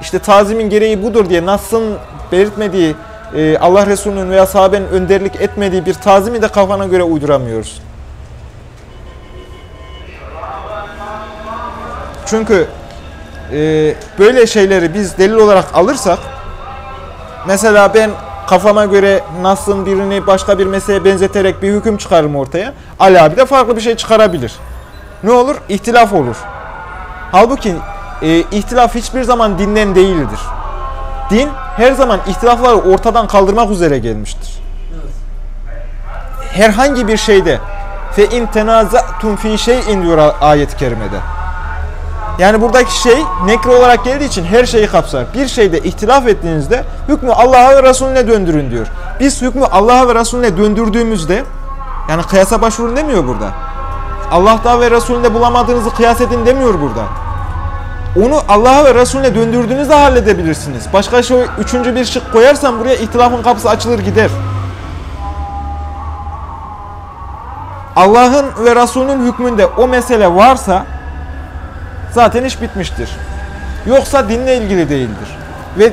işte tazimin gereği budur diye Nas'ın belirtmediği e, Allah Resulü'nün veya sahabenin önderlik etmediği bir tazimi de kafana göre uyduramıyoruz. Çünkü e, böyle şeyleri biz delil olarak alırsak mesela ben kafama göre Nas'ın birini başka bir meseleye benzeterek bir hüküm çıkarırım ortaya. Ali abi de farklı bir şey çıkarabilir. Ne olur? İhtilaf olur. Halbuki e, ihtilaf hiçbir zaman dinden değildir. Din her zaman ihtilafları ortadan kaldırmak üzere gelmiştir. Herhangi bir şeyde fe in tenazatum fi şey'in diyor ayet-i kerimede. Yani buradaki şey nekre olarak geldiği için her şeyi kapsar. Bir şeyde ihtilaf ettiğinizde hükmü Allah'a ve Resulüne döndürün diyor. Biz hükmü Allah'a ve Resulüne döndürdüğümüzde yani kıyasa başvurun demiyor burada. Allah'ta ve Resulünde bulamadığınızı kıyas edin demiyor burada. Onu Allah'a ve Resulüne döndürdüğünüzde halledebilirsiniz. Başka şey, üçüncü bir şık koyarsan buraya ihtilafın kapısı açılır gider. Allah'ın ve Resulünün hükmünde o mesele varsa zaten iş bitmiştir. Yoksa dinle ilgili değildir. Ve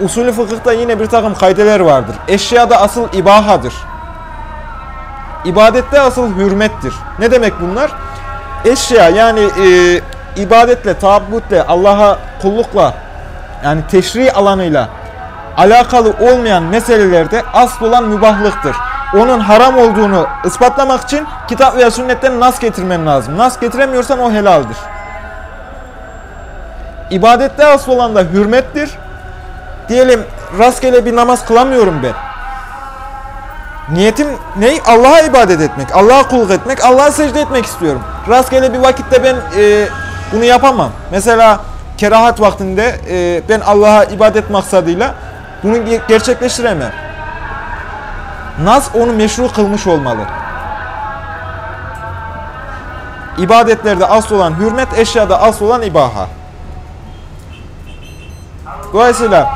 usulü fıkıhta yine bir takım kaydeler vardır. Eşyada asıl ibahadır. İbadette asıl hürmettir. Ne demek bunlar? Eşya yani e, ibadetle, taabbütle, Allah'a kullukla yani teşri alanıyla alakalı olmayan meselelerde asıl olan mübahlıktır. Onun haram olduğunu ispatlamak için kitap veya sünnetten nas getirmen lazım. Nas getiremiyorsan o helaldir. İbadette asıl olan da hürmettir. Diyelim rastgele bir namaz kılamıyorum ben. Niyetim ne? Allah'a ibadet etmek, Allah'a kulluk etmek, Allah'a secde etmek istiyorum. Rastgele bir vakitte ben e, bunu yapamam. Mesela kerahat vaktinde e, ben Allah'a ibadet maksadıyla bunu ge- gerçekleştiremem. Nas onu meşru kılmış olmalı. İbadetlerde asıl olan hürmet, eşyada asıl olan ibaha. Dolayısıyla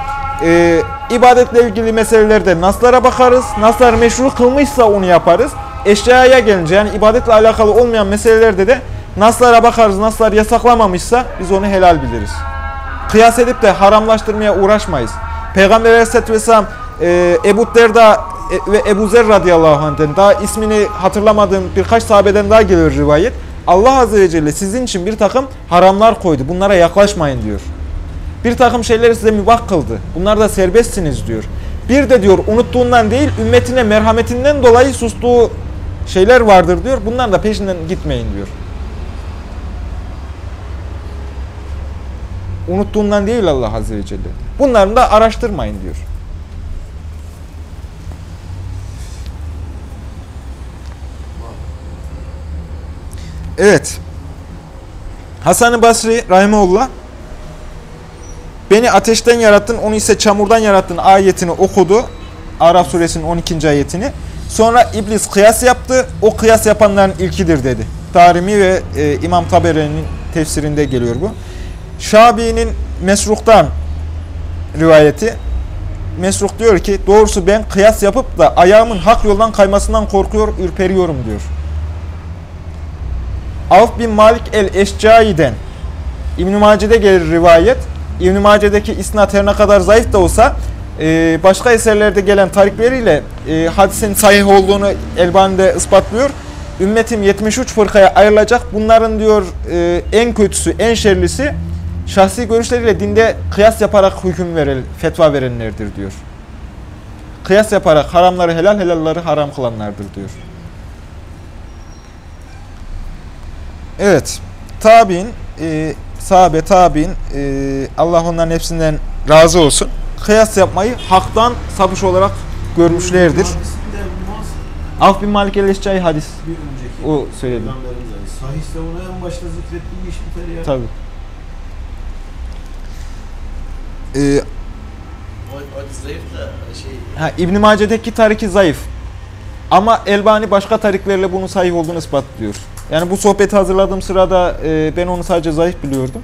e, ibadetle ilgili meselelerde naslara bakarız. Naslar meşru kılmışsa onu yaparız. Eşyaya gelince yani ibadetle alakalı olmayan meselelerde de naslara bakarız. Naslar yasaklamamışsa biz onu helal biliriz. Kıyas edip de haramlaştırmaya uğraşmayız. Peygamber Aleyhisselatü Vesselam e, Ebu Derda e, ve Ebu Zer radıyallahu anh'den daha ismini hatırlamadığım birkaç sahabeden daha geliyor rivayet. Allah Azze ve Celle sizin için bir takım haramlar koydu. Bunlara yaklaşmayın diyor. Bir takım şeyleri size mübah kıldı. Bunlar da serbestsiniz diyor. Bir de diyor unuttuğundan değil ümmetine merhametinden dolayı sustuğu şeyler vardır diyor. Bunlar da peşinden gitmeyin diyor. Unuttuğundan değil Allah Azze ve Celle. Bunların da araştırmayın diyor. Evet. Hasan-ı Basri Rahimullah Beni ateşten yarattın, onu ise çamurdan yarattın ayetini okudu. Araf suresinin 12. ayetini. Sonra iblis kıyas yaptı. O kıyas yapanların ilkidir dedi. Darimi ve e, İmam Taberi'nin tefsirinde geliyor bu. Şabi'nin Mesruk'tan rivayeti. Mesruk diyor ki doğrusu ben kıyas yapıp da ayağımın hak yoldan kaymasından korkuyor, ürperiyorum diyor. Avf bin Malik el-Eşcai'den İbn-i Mace'de gelir rivayet. İbn-i Mace'deki isnat her ne kadar zayıf da olsa e, başka eserlerde gelen tarikleriyle e, hadisin sahih olduğunu Elbani'de ispatlıyor. Ümmetim 73 fırkaya ayrılacak. Bunların diyor e, en kötüsü, en şerlisi şahsi görüşleriyle dinde kıyas yaparak hüküm veren, fetva verenlerdir diyor. Kıyas yaparak haramları helal, helalları haram kılanlardır diyor. Evet, tabi'in, e, sahabe, tabi'in, e, Allah onların hepsinden razı olsun. Kıyas yapmayı haktan sapış olarak görmüşlerdir. Af bin Malik el-Eşcai hadis.
Bir önceki.
O söyledi.
Sahihse onu en başta zikrettiği iş biter ya.
Tabii.
O hadis zayıf da şey
ha, İbn-i Mace'deki tariki zayıf. Ama Elbani başka tariklerle bunun sahih olduğunu ispatlıyor. Yani bu sohbeti hazırladığım sırada e, ben onu sadece zayıf biliyordum.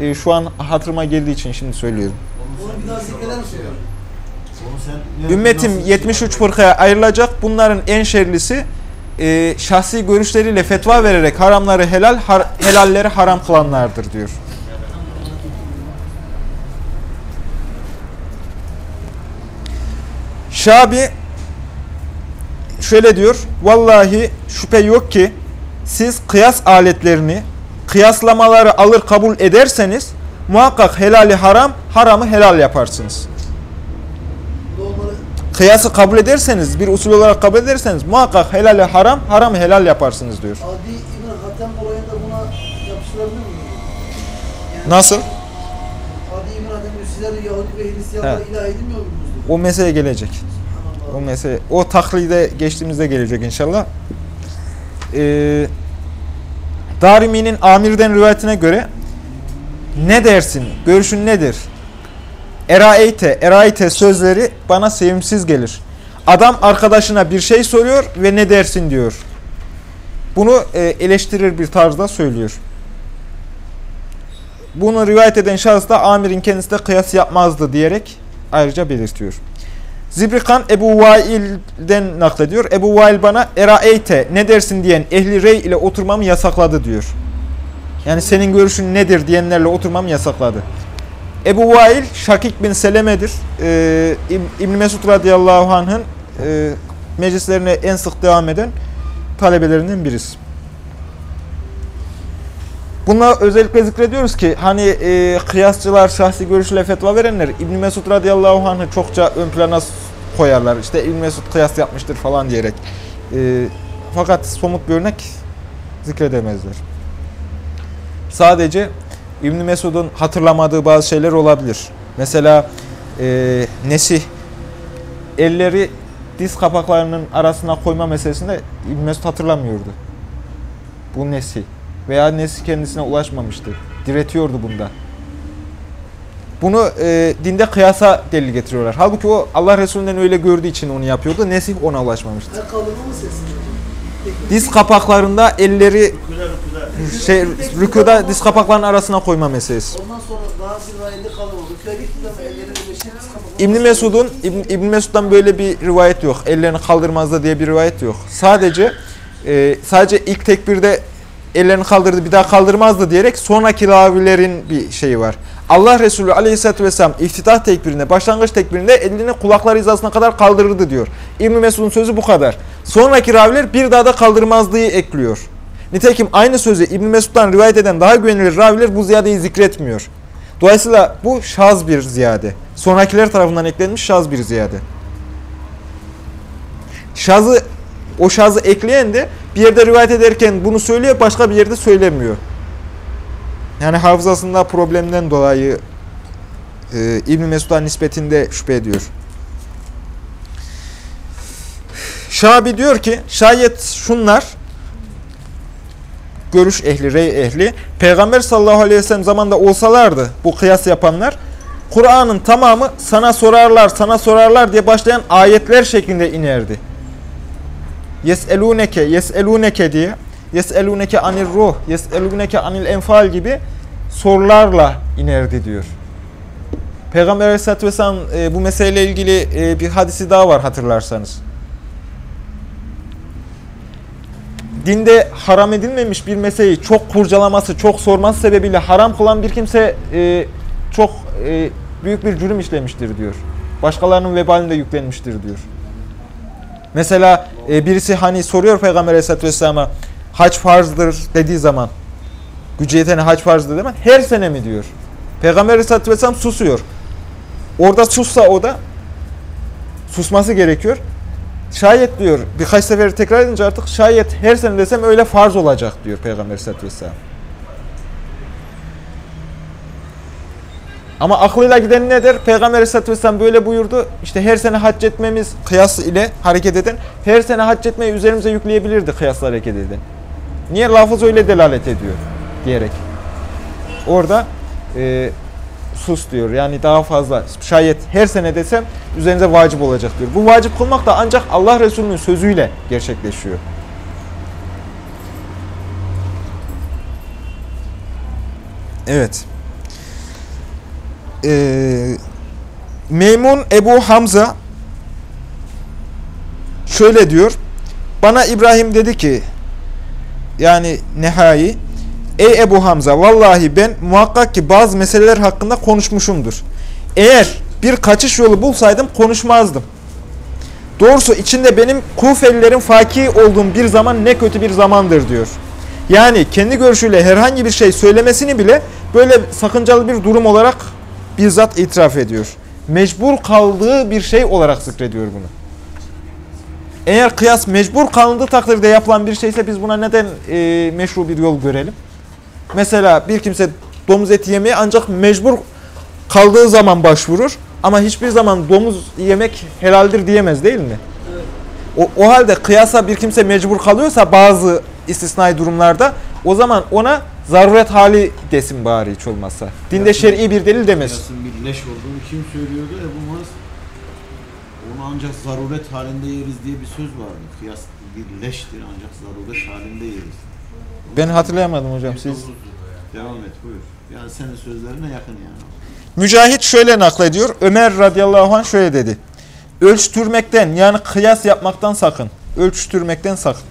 E, şu an hatırıma geldiği için şimdi söylüyorum.
Onu bir daha zikreder misin?
Onu sen ne-
Ümmetim
nasıl-
73 fırkaya ayrılacak. Bunların en şerlisi e, şahsi görüşleriyle fetva vererek haramları helal, har- helalleri haram kılanlardır diyor. Şabi şöyle diyor. Vallahi şüphe yok ki siz kıyas aletlerini, kıyaslamaları alır kabul ederseniz muhakkak helali haram, haramı helal yaparsınız kıyası kabul ederseniz, bir usul olarak kabul ederseniz muhakkak helali haram, haramı helal yaparsınız diyor.
Adi İbn Hatem olayında buna yapıştırabilir miyim? Yani
Nasıl?
Adi İbn Hatem sizler Yahudi ve Hristiyanlar ilah edilmiyor musunuz?
O mesele gelecek. O mesele, o taklide geçtiğimizde gelecek inşallah. Ee, Darimi'nin Amir'den rivayetine göre ne dersin, görüşün nedir? Eraeyte, eraeyte sözleri bana sevimsiz gelir. Adam arkadaşına bir şey soruyor ve ne dersin diyor. Bunu e, eleştirir bir tarzda söylüyor. Bunu rivayet eden şahıs da amirin kendisi de kıyas yapmazdı diyerek ayrıca belirtiyor. Zibrikan Ebu Vail'den naklediyor. Ebu Vail bana eraeyte ne dersin diyen ehli rey ile oturmamı yasakladı diyor. Yani senin görüşün nedir diyenlerle oturmamı yasakladı. Ebu Vail Şakik bin Seleme'dir. Ee, İb- İbn Mesud radıyallahu anh'ın e, meclislerine en sık devam eden talebelerinden birisi. Buna özellikle zikrediyoruz ki hani e, kıyasçılar, şahsi görüşle fetva verenler İbn Mesud radıyallahu anh'ı çokça ön plana koyarlar. İşte İbn Mesud kıyas yapmıştır falan diyerek. E, fakat somut bir örnek zikredemezler. Sadece İbn Mesud'un hatırlamadığı bazı şeyler olabilir. Mesela e, nesih elleri diz kapaklarının arasına koyma meselesinde İbn Mesud hatırlamıyordu. Bu nesih. Veya nesih kendisine ulaşmamıştı. Diretiyordu bunda. Bunu e, dinde kıyasa delil getiriyorlar. Halbuki o Allah Resulü'nden öyle gördüğü için onu yapıyordu. Nesih ona ulaşmamıştı. Diz kapaklarında elleri şey rükuda diz kapaklarının arasına koyma meselesi.
Ondan sonra daha.
İbn Mesud'un İbn, İbn Mesud'dan böyle bir rivayet yok. Ellerini kaldırmazdı diye bir rivayet yok. Sadece e, sadece ilk tekbirde ellerini kaldırdı bir daha kaldırmazdı diyerek sonraki ravilerin bir şeyi var. Allah Resulü Aleyhisselatü vesselam iftitah tekbirinde, başlangıç tekbirinde elini kulakları hizasına kadar kaldırırdı diyor. İbn Mesud'un sözü bu kadar. Sonraki raviler bir daha da kaldırmazlığı ekliyor. Nitekim aynı sözü İbn Mesud'dan rivayet eden daha güvenilir raviler bu ziyadeyi zikretmiyor. Dolayısıyla bu şaz bir ziyade. Sonrakiler tarafından eklenmiş şaz bir ziyade. Şazı, o şazı ekleyen de bir yerde rivayet ederken bunu söylüyor, başka bir yerde söylemiyor. Yani hafızasında problemden dolayı e, İbn Mesud'a nispetinde şüphe ediyor. Şabi diyor ki şayet şunlar görüş ehli, rey ehli Peygamber sallallahu aleyhi ve sellem zamanında olsalardı bu kıyas yapanlar Kur'an'ın tamamı sana sorarlar, sana sorarlar diye başlayan ayetler şeklinde inerdi. Yeseluneke, yeseluneke diye yeseluneke anil ruh, yeseluneke anil enfal gibi sorularla inerdi diyor. Peygamber aleyhissalatü vesselam e, bu meseleyle ilgili e, bir hadisi daha var hatırlarsanız. dinde haram edilmemiş bir meseleyi çok kurcalaması, çok sorması sebebiyle haram kılan bir kimse e, çok e, büyük bir cürüm işlemiştir diyor. Başkalarının vebalinde yüklenmiştir diyor. Mesela e, birisi hani soruyor Peygamber Aleyhisselatü Vesselam'a hac farzdır dediği zaman gücü yetene hac farzdır demem her sene mi diyor. Peygamber Aleyhisselatü Vesselam susuyor. Orada sussa o da susması gerekiyor. Şayet diyor birkaç sefer tekrar edince artık şayet her sene desem öyle farz olacak diyor Peygamber sallallahu aleyhi ve sellem. Ama aklıyla giden ne der? Peygamber aleyhissalatü vesselam böyle buyurdu. İşte her sene hac etmemiz kıyas ile hareket eden, her sene hac etmeyi üzerimize yükleyebilirdi kıyasla hareket eden. Niye? Lafız öyle delalet ediyor diyerek. Orada e, sus diyor. Yani daha fazla şayet her sene desem üzerinize vacip olacak diyor. Bu vacip kılmak da ancak Allah Resulü'nün sözüyle gerçekleşiyor. Evet. Ee, Meymun Ebu Hamza şöyle diyor. Bana İbrahim dedi ki yani Nehai Ey Ebu Hamza vallahi ben muhakkak ki bazı meseleler hakkında konuşmuşumdur. Eğer bir kaçış yolu bulsaydım konuşmazdım. Doğrusu içinde benim Kufelilerin faki olduğum bir zaman ne kötü bir zamandır diyor. Yani kendi görüşüyle herhangi bir şey söylemesini bile böyle sakıncalı bir durum olarak bizzat itiraf ediyor. Mecbur kaldığı bir şey olarak zikrediyor bunu. Eğer kıyas mecbur kalındığı takdirde yapılan bir şeyse biz buna neden e, meşru bir yol görelim? Mesela bir kimse domuz eti yemeye ancak mecbur kaldığı zaman başvurur. Ama hiçbir zaman domuz yemek helaldir diyemez değil mi? O, o halde kıyasa bir kimse mecbur kalıyorsa bazı istisnai durumlarda o zaman ona zaruret hali desin bari hiç olmazsa. Dinde şer'i bir delil demesin.
Kıyasın bir leş olduğunu kim söylüyordu? Ebu Muaz. Onu ancak zaruret halinde yeriz diye bir söz vardı. Kıyas bir leştir ancak zaruret halinde yeriz.
Ben hatırlayamadım hocam siz.
Devam et buyur. Yani senin sözlerine yakın yani.
Mücahit şöyle naklediyor. Ömer radıyallahu anh şöyle dedi. Ölçtürmekten yani kıyas yapmaktan sakın. Ölçtürmekten sakın.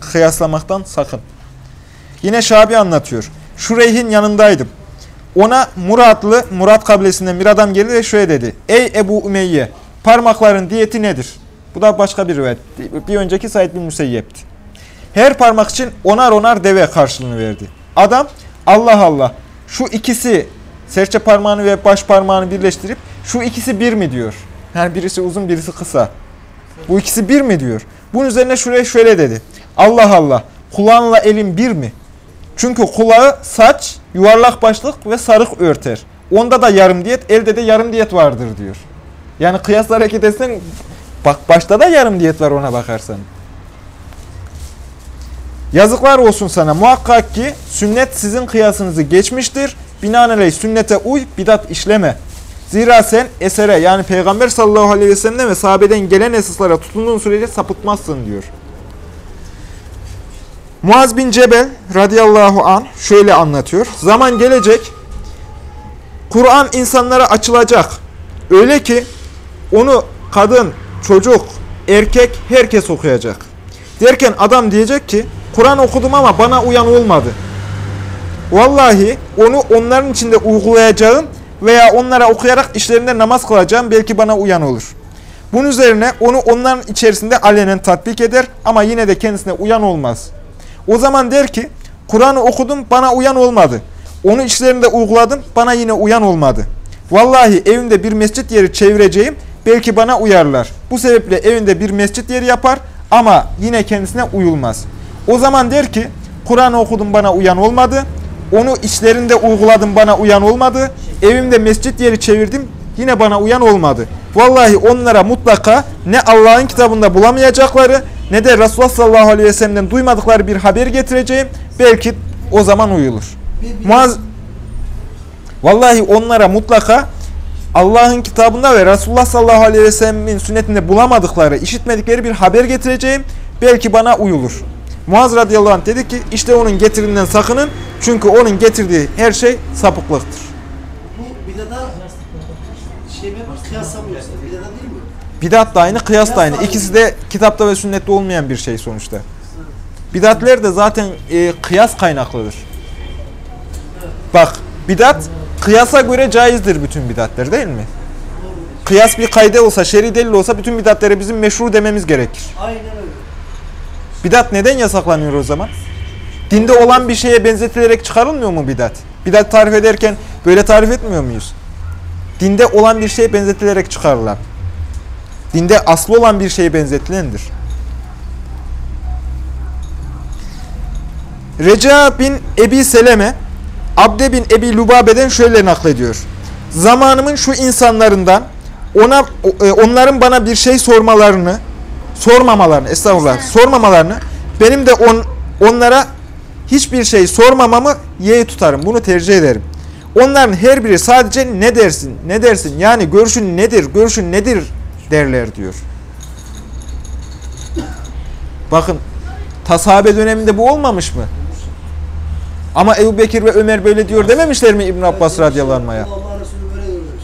Kıyaslamaktan sakın. Yine Şabi anlatıyor. Şureyh'in yanındaydım. Ona Muratlı, Murat kabilesinden bir adam geldi ve şöyle dedi. Ey Ebu Ümeyye, parmakların diyeti nedir? Bu da başka bir rivayet. Bir önceki Said bin Müseyyep'ti. Her parmak için onar onar deve karşılığını verdi. Adam Allah Allah şu ikisi serçe parmağını ve baş parmağını birleştirip şu ikisi bir mi diyor. Yani birisi uzun birisi kısa. Bu ikisi bir mi diyor. Bunun üzerine şuraya şöyle dedi. Allah Allah kulağınla elin bir mi? Çünkü kulağı saç, yuvarlak başlık ve sarık örter. Onda da yarım diyet, elde de yarım diyet vardır diyor. Yani kıyasla hareket etsen bak başta da yarım diyet var ona bakarsan. Yazıklar olsun sana. Muhakkak ki sünnet sizin kıyasınızı geçmiştir. Binaenaleyh sünnete uy, bidat işleme. Zira sen esere yani Peygamber sallallahu aleyhi ve sellem ve sahabeden gelen esaslara tutunduğun sürece sapıtmazsın diyor. Muaz bin Cebel radıyallahu an şöyle anlatıyor. Zaman gelecek, Kur'an insanlara açılacak. Öyle ki onu kadın, çocuk, erkek herkes okuyacak. Derken adam diyecek ki Kur'an okudum ama bana uyan olmadı. Vallahi onu onların içinde uygulayacağım veya onlara okuyarak işlerinde namaz kılacağım belki bana uyan olur. Bunun üzerine onu onların içerisinde alenen tatbik eder ama yine de kendisine uyan olmaz. O zaman der ki Kur'an'ı okudum bana uyan olmadı. Onu içlerinde uyguladım bana yine uyan olmadı. Vallahi evimde bir mescit yeri çevireceğim belki bana uyarlar. Bu sebeple evinde bir mescit yeri yapar ama yine kendisine uyulmaz. O zaman der ki Kur'an'ı okudum bana uyan olmadı. Onu içlerinde uyguladım bana uyan olmadı. Evimde mescit yeri çevirdim yine bana uyan olmadı. Vallahi onlara mutlaka ne Allah'ın kitabında bulamayacakları ne de Resulullah sallallahu aleyhi ve sellem'den duymadıkları bir haber getireceğim. Belki o zaman uyulur.
Bir, bir,
Muaz Vallahi onlara mutlaka Allah'ın kitabında ve Resulullah sallallahu aleyhi ve sellemin sünnetinde bulamadıkları, işitmedikleri bir haber getireceğim. Belki bana uyulur. Muaz radıyallahu anh dedi ki işte onun getirinden sakının. Çünkü onun getirdiği her şey sapıklıktır.
bu bidada şey mi yapar? Kıyaslamıyorsun.
Bidat da aynı, kıyas da aynı. İkisi de kitapta ve sünnette olmayan bir şey sonuçta. Bidatler de zaten e, kıyas kaynaklıdır. Bak bidat kıyasa göre caizdir bütün bidatler değil mi? Kıyas bir kayde olsa, şer'i delil olsa bütün bidatlere bizim meşru dememiz gerekir.
Aynen öyle.
Bidat neden yasaklanıyor o zaman? Dinde olan bir şeye benzetilerek çıkarılmıyor mu bidat? Bidat tarif ederken böyle tarif etmiyor muyuz? Dinde olan bir şeye benzetilerek çıkarılan. Dinde aslı olan bir şeye benzetilendir. Reca bin Ebi Seleme, Abde bin Ebi Lubabe'den şöyle naklediyor. Zamanımın şu insanlarından ona e, onların bana bir şey sormalarını, sormamalarını, estağfurullah, sormamalarını, benim de on, onlara hiçbir şey sormamamı yeği tutarım. Bunu tercih ederim. Onların her biri sadece ne dersin, ne dersin, yani görüşün nedir, görüşün nedir derler diyor. Bakın, tasahabe döneminde bu olmamış mı? Ama Ebu Bekir ve Ömer böyle diyor dememişler mi İbn Abbas
demiş.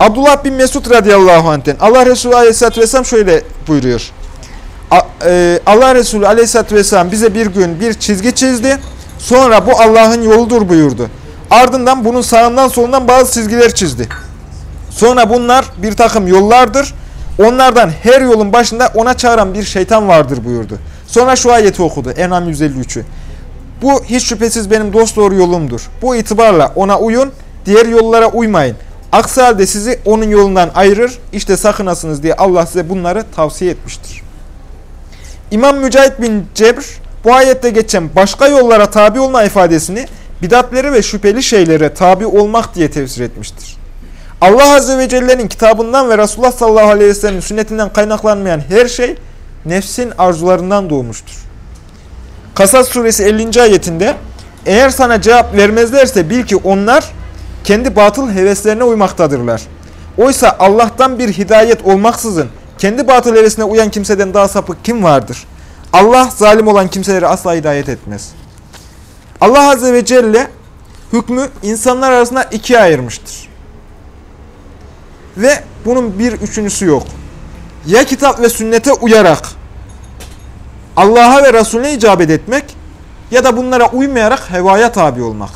Abdullah bin Mesud radıyallahu anh'ten Allah Resulü aleyhissalatü vesselam şöyle buyuruyor. E, Allah Resulü aleyhissalatü vesselam bize bir gün bir çizgi çizdi. Sonra bu Allah'ın yoludur buyurdu. Ardından bunun sağından solundan bazı çizgiler çizdi. Sonra bunlar bir takım yollardır. Onlardan her yolun başında ona çağıran bir şeytan vardır buyurdu. Sonra şu ayeti okudu. Enam 153'ü. Bu hiç şüphesiz benim dost doğru yolumdur. Bu itibarla ona uyun, diğer yollara uymayın. Aksi halde sizi onun yolundan ayırır, işte sakınasınız diye Allah size bunları tavsiye etmiştir. İmam Mücahit bin Cebr, bu ayette geçen başka yollara tabi olma ifadesini bidatleri ve şüpheli şeylere tabi olmak diye tefsir etmiştir. Allah Azze ve Celle'nin kitabından ve Resulullah sallallahu aleyhi ve sellem'in sünnetinden kaynaklanmayan her şey nefsin arzularından doğmuştur. Kasas suresi 50. ayetinde eğer sana cevap vermezlerse bil ki onlar kendi batıl heveslerine uymaktadırlar. Oysa Allah'tan bir hidayet olmaksızın kendi batıl hevesine uyan kimseden daha sapık kim vardır? Allah zalim olan kimseleri asla hidayet etmez. Allah Azze ve Celle hükmü insanlar arasında ikiye ayırmıştır. Ve bunun bir üçüncüsü yok. Ya kitap ve sünnete uyarak Allah'a ve Resulüne icabet etmek ya da bunlara uymayarak hevaya tabi olmak.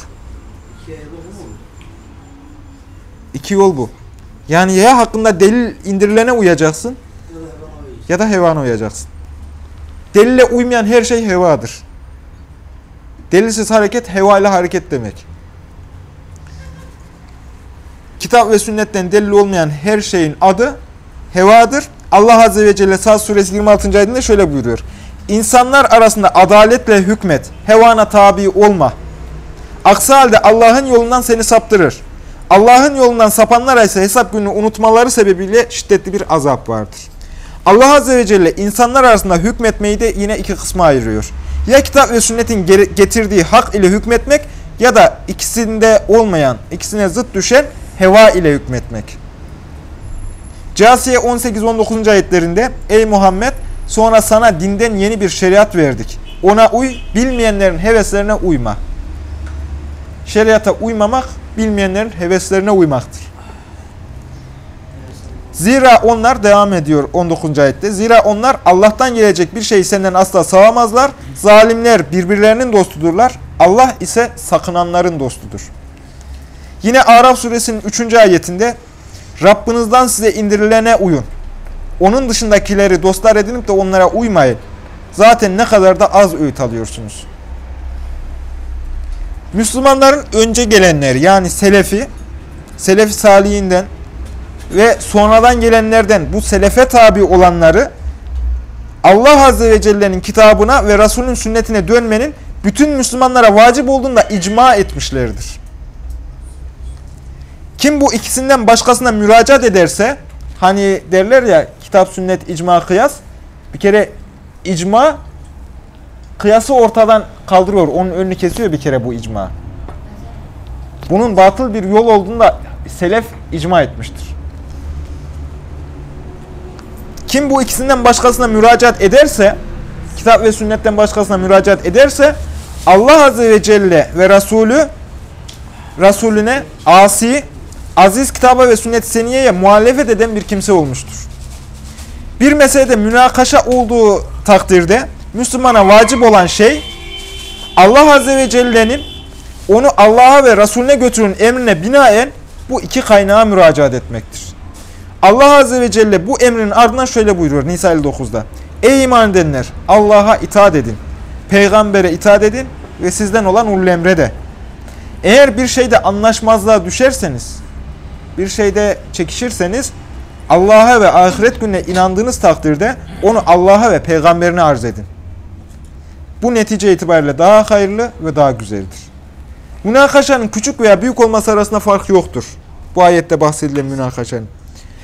İki
yol bu. Yani ya hakkında delil indirilene uyacaksın
ya da
hevana uyacaksın. Delile uymayan her şey hevadır. Delilsiz hareket heva ile hareket demek. Kitap ve sünnetten delil olmayan her şeyin adı hevadır. Allah Azze ve Celle Sad suresi 26. ayetinde şöyle buyuruyor. İnsanlar arasında adaletle hükmet, hevana tabi olma. Aksi halde Allah'ın yolundan seni saptırır. Allah'ın yolundan sapanlara ise hesap gününü unutmaları sebebiyle şiddetli bir azap vardır. Allah Azze ve Celle insanlar arasında hükmetmeyi de yine iki kısma ayırıyor. Ya kitap ve sünnetin getirdiği hak ile hükmetmek ya da ikisinde olmayan, ikisine zıt düşen heva ile hükmetmek. Casiye 18-19. ayetlerinde Ey Muhammed sonra sana dinden yeni bir şeriat verdik. Ona uy, bilmeyenlerin heveslerine uyma. Şeriata uymamak, bilmeyenlerin heveslerine uymaktır. Zira onlar devam ediyor 19. ayette. Zira onlar Allah'tan gelecek bir şeyi senden asla savamazlar. Zalimler birbirlerinin dostudurlar. Allah ise sakınanların dostudur. Yine Araf suresinin 3. ayetinde Rabbinizden size indirilene uyun. Onun dışındakileri dostlar edinip de onlara uymayın. Zaten ne kadar da az öğüt alıyorsunuz. Müslümanların önce gelenleri yani Selefi, Selefi Salihinden ve sonradan gelenlerden bu selefe tabi olanları Allah Azze ve Celle'nin kitabına ve Resulünün sünnetine dönmenin bütün Müslümanlara vacip olduğunda icma etmişlerdir. Kim bu ikisinden başkasına müracaat ederse, hani derler ya kitap, sünnet, icma, kıyas, bir kere icma kıyası ortadan kaldırıyor, onun önünü kesiyor bir kere bu icma. Bunun batıl bir yol olduğunda selef icma etmiştir. Kim bu ikisinden başkasına müracaat ederse, kitap ve sünnetten başkasına müracaat ederse, Allah Azze ve Celle ve Resulü, Resulüne asi, aziz kitaba ve sünnet seniyeye muhalefet eden bir kimse olmuştur. Bir meselede münakaşa olduğu takdirde Müslümana vacip olan şey Allah Azze ve Celle'nin onu Allah'a ve Resulüne götürün emrine binaen bu iki kaynağa müracaat etmektir. Allah Azze ve Celle bu emrinin ardından şöyle buyuruyor Nisa 59'da. Ey iman edenler Allah'a itaat edin, peygambere itaat edin ve sizden olan ulul de. Eğer bir şeyde anlaşmazlığa düşerseniz, bir şeyde çekişirseniz Allah'a ve ahiret gününe inandığınız takdirde onu Allah'a ve peygamberine arz edin. Bu netice itibariyle daha hayırlı ve daha güzeldir. Münakaşanın küçük veya büyük olması arasında fark yoktur. Bu ayette bahsedilen münakaşanın.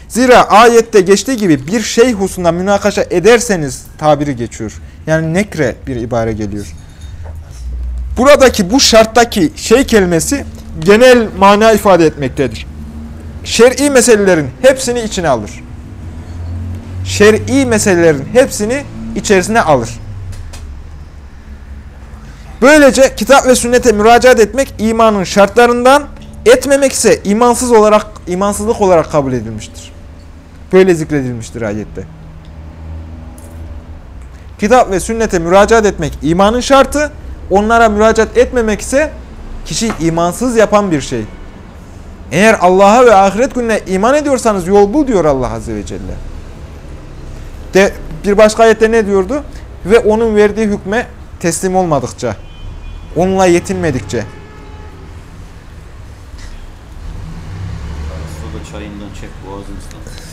Zira ayette geçtiği gibi bir şey hususunda münakaşa ederseniz tabiri geçiyor. Yani nekre bir ibare geliyor. buradaki bu şarttaki şey kelimesi genel mana ifade etmektedir. Şer'i meselelerin hepsini içine alır. Şer'i meselelerin hepsini içerisine alır. Böylece kitap ve sünnete müracaat etmek imanın şartlarından, etmemek ise imansız olarak imansızlık olarak kabul edilmiştir. Böyle zikredilmiştir ayette. Kitap ve sünnete müracaat etmek imanın şartı, onlara müracaat etmemek ise kişi imansız yapan bir şey. Eğer Allah'a ve ahiret gününe iman ediyorsanız yol bu diyor Allah Azze ve Celle. De, bir başka ayette ne diyordu? Ve onun verdiği hükme teslim olmadıkça, onunla yetinmedikçe.
Arası da çayından çek boğazını ıslat.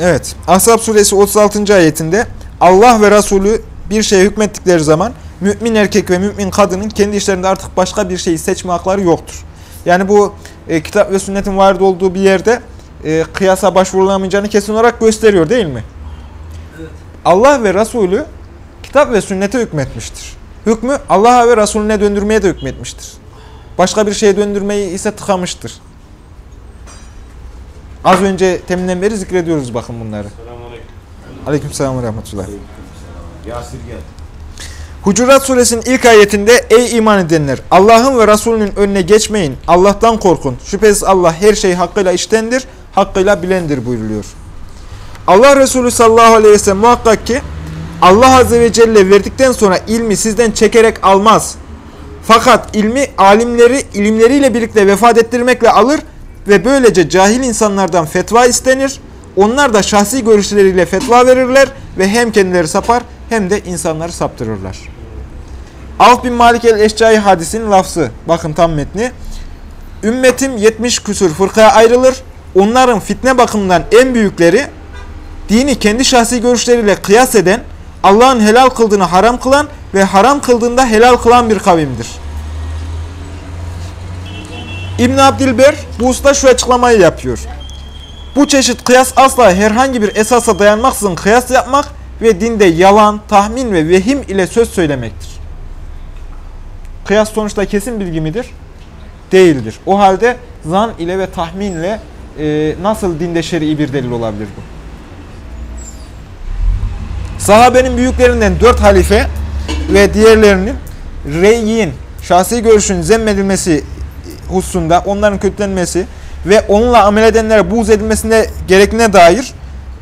Evet, Ahzab suresi 36. ayetinde Allah ve Resulü bir şeye hükmettikleri zaman mümin erkek ve mümin kadının kendi işlerinde artık başka bir şeyi seçme hakları yoktur. Yani bu e, kitap ve sünnetin vardı olduğu bir yerde e, kıyasa başvurulamayacağını kesin olarak gösteriyor değil mi?
Evet.
Allah ve Resulü kitap ve sünnete hükmetmiştir. Hükmü Allah'a ve Resulüne döndürmeye de hükmetmiştir. Başka bir şeye döndürmeyi ise tıkamıştır. Az önce teminden beri zikrediyoruz bakın bunları.
Selamünaleyküm.
Aleykümselam ve rahmetullah.
Yasir gel.
Hucurat suresinin ilk ayetinde ey iman edenler Allah'ın ve Resulünün önüne geçmeyin. Allah'tan korkun. Şüphesiz Allah her şeyi hakkıyla iştendir, hakkıyla bilendir buyuruluyor. Allah Resulü sallallahu aleyhi ve sellem muhakkak ki Allah azze ve celle verdikten sonra ilmi sizden çekerek almaz. Fakat ilmi alimleri ilimleriyle birlikte vefat ettirmekle alır ve böylece cahil insanlardan fetva istenir. Onlar da şahsi görüşleriyle fetva verirler ve hem kendileri sapar hem de insanları saptırırlar. Avf bin Malik el-Eşcai hadisinin lafzı. Bakın tam metni. Ümmetim 70 küsur fırkaya ayrılır. Onların fitne bakımından en büyükleri dini kendi şahsi görüşleriyle kıyas eden, Allah'ın helal kıldığını haram kılan ve haram kıldığında helal kılan bir kavimdir. İbn Abdilber bu usta şu açıklamayı yapıyor. Bu çeşit kıyas asla herhangi bir esasa dayanmaksızın kıyas yapmak ve dinde yalan, tahmin ve vehim ile söz söylemektir. Kıyas sonuçta kesin bilgi midir? Değildir. O halde zan ile ve tahminle e, nasıl dinde şer'i bir delil olabilir bu? Sahabenin büyüklerinden dört halife ve diğerlerinin reyin, şahsi görüşün zemmedilmesi hususunda onların kötülenmesi ve onunla amel edenlere buğz edilmesine gerekliğine dair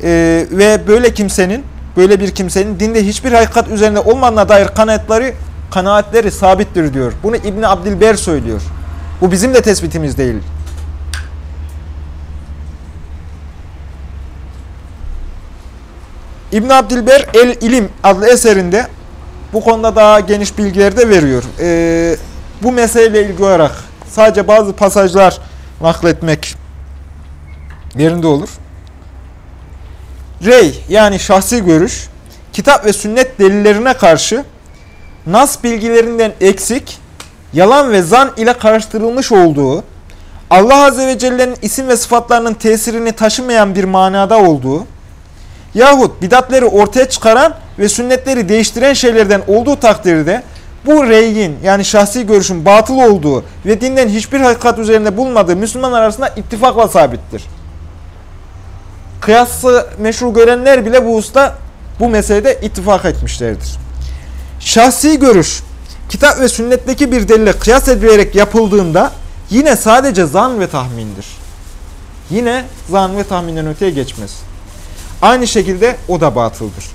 e, ve böyle kimsenin böyle bir kimsenin dinde hiçbir hakikat üzerinde olmadığına dair kanaatleri kanaatleri sabittir diyor. Bunu İbn Abdilber söylüyor. Bu bizim de tespitimiz değil. İbn Abdilber El İlim adlı eserinde bu konuda daha geniş bilgiler de veriyor. Ee, bu meseleyle ilgili olarak sadece bazı pasajlar nakletmek yerinde olur. Rey yani şahsi görüş, kitap ve sünnet delillerine karşı nas bilgilerinden eksik, yalan ve zan ile karıştırılmış olduğu, Allah Azze ve Celle'nin isim ve sıfatlarının tesirini taşımayan bir manada olduğu, yahut bidatleri ortaya çıkaran ve sünnetleri değiştiren şeylerden olduğu takdirde bu reyin yani şahsi görüşün batıl olduğu ve dinden hiçbir hakikat üzerinde bulunmadığı Müslümanlar arasında ittifakla sabittir. Kıyası meşru görenler bile bu usta bu meselede ittifak etmişlerdir. Şahsi görüş, kitap ve sünnetteki bir delile kıyas edilerek yapıldığında yine sadece zan ve tahmindir. Yine zan ve tahminden öteye geçmez. Aynı şekilde o da batıldır.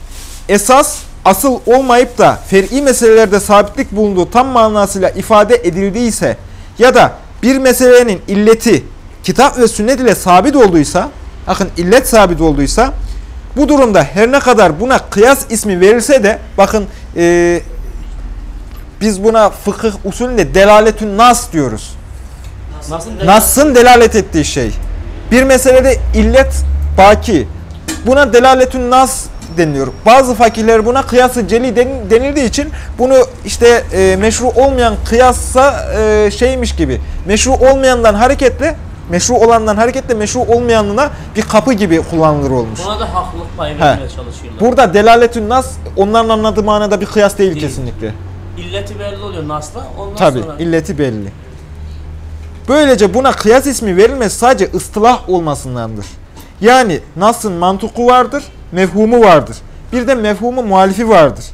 Esas, asıl olmayıp da fer'i meselelerde sabitlik bulunduğu tam manasıyla ifade edildiyse ya da bir meselenin illeti kitap ve sünnet ile sabit olduysa, bakın illet sabit olduysa, bu durumda her ne kadar buna kıyas ismi verilse de, bakın e, biz buna fıkıh usulünde delaletün nas diyoruz. Nas'ın delalet ettiği şey. Bir meselede illet baki. Buna delaletün nas deniliyor. Bazı fakirler buna kıyası celi den- denildiği için bunu işte e, meşru olmayan kıyassa e, şeymiş gibi. Meşru olmayandan hareketle meşru olandan hareketle meşru olmayanına bir kapı gibi kullanılır olmuş.
Buna da haklılık payı vermeye çalışıyorlar.
Burada delaletün nas onların anladığı manada bir kıyas değil,
Değil.
kesinlikle.
İlleti belli oluyor Nas'la. Ondan
Tabi
sonra
illeti belli. Böylece buna kıyas ismi verilmesi sadece ıstılah olmasındandır. Yani Nas'ın mantuku vardır, mefhumu vardır. Bir de mefhumu muhalifi vardır.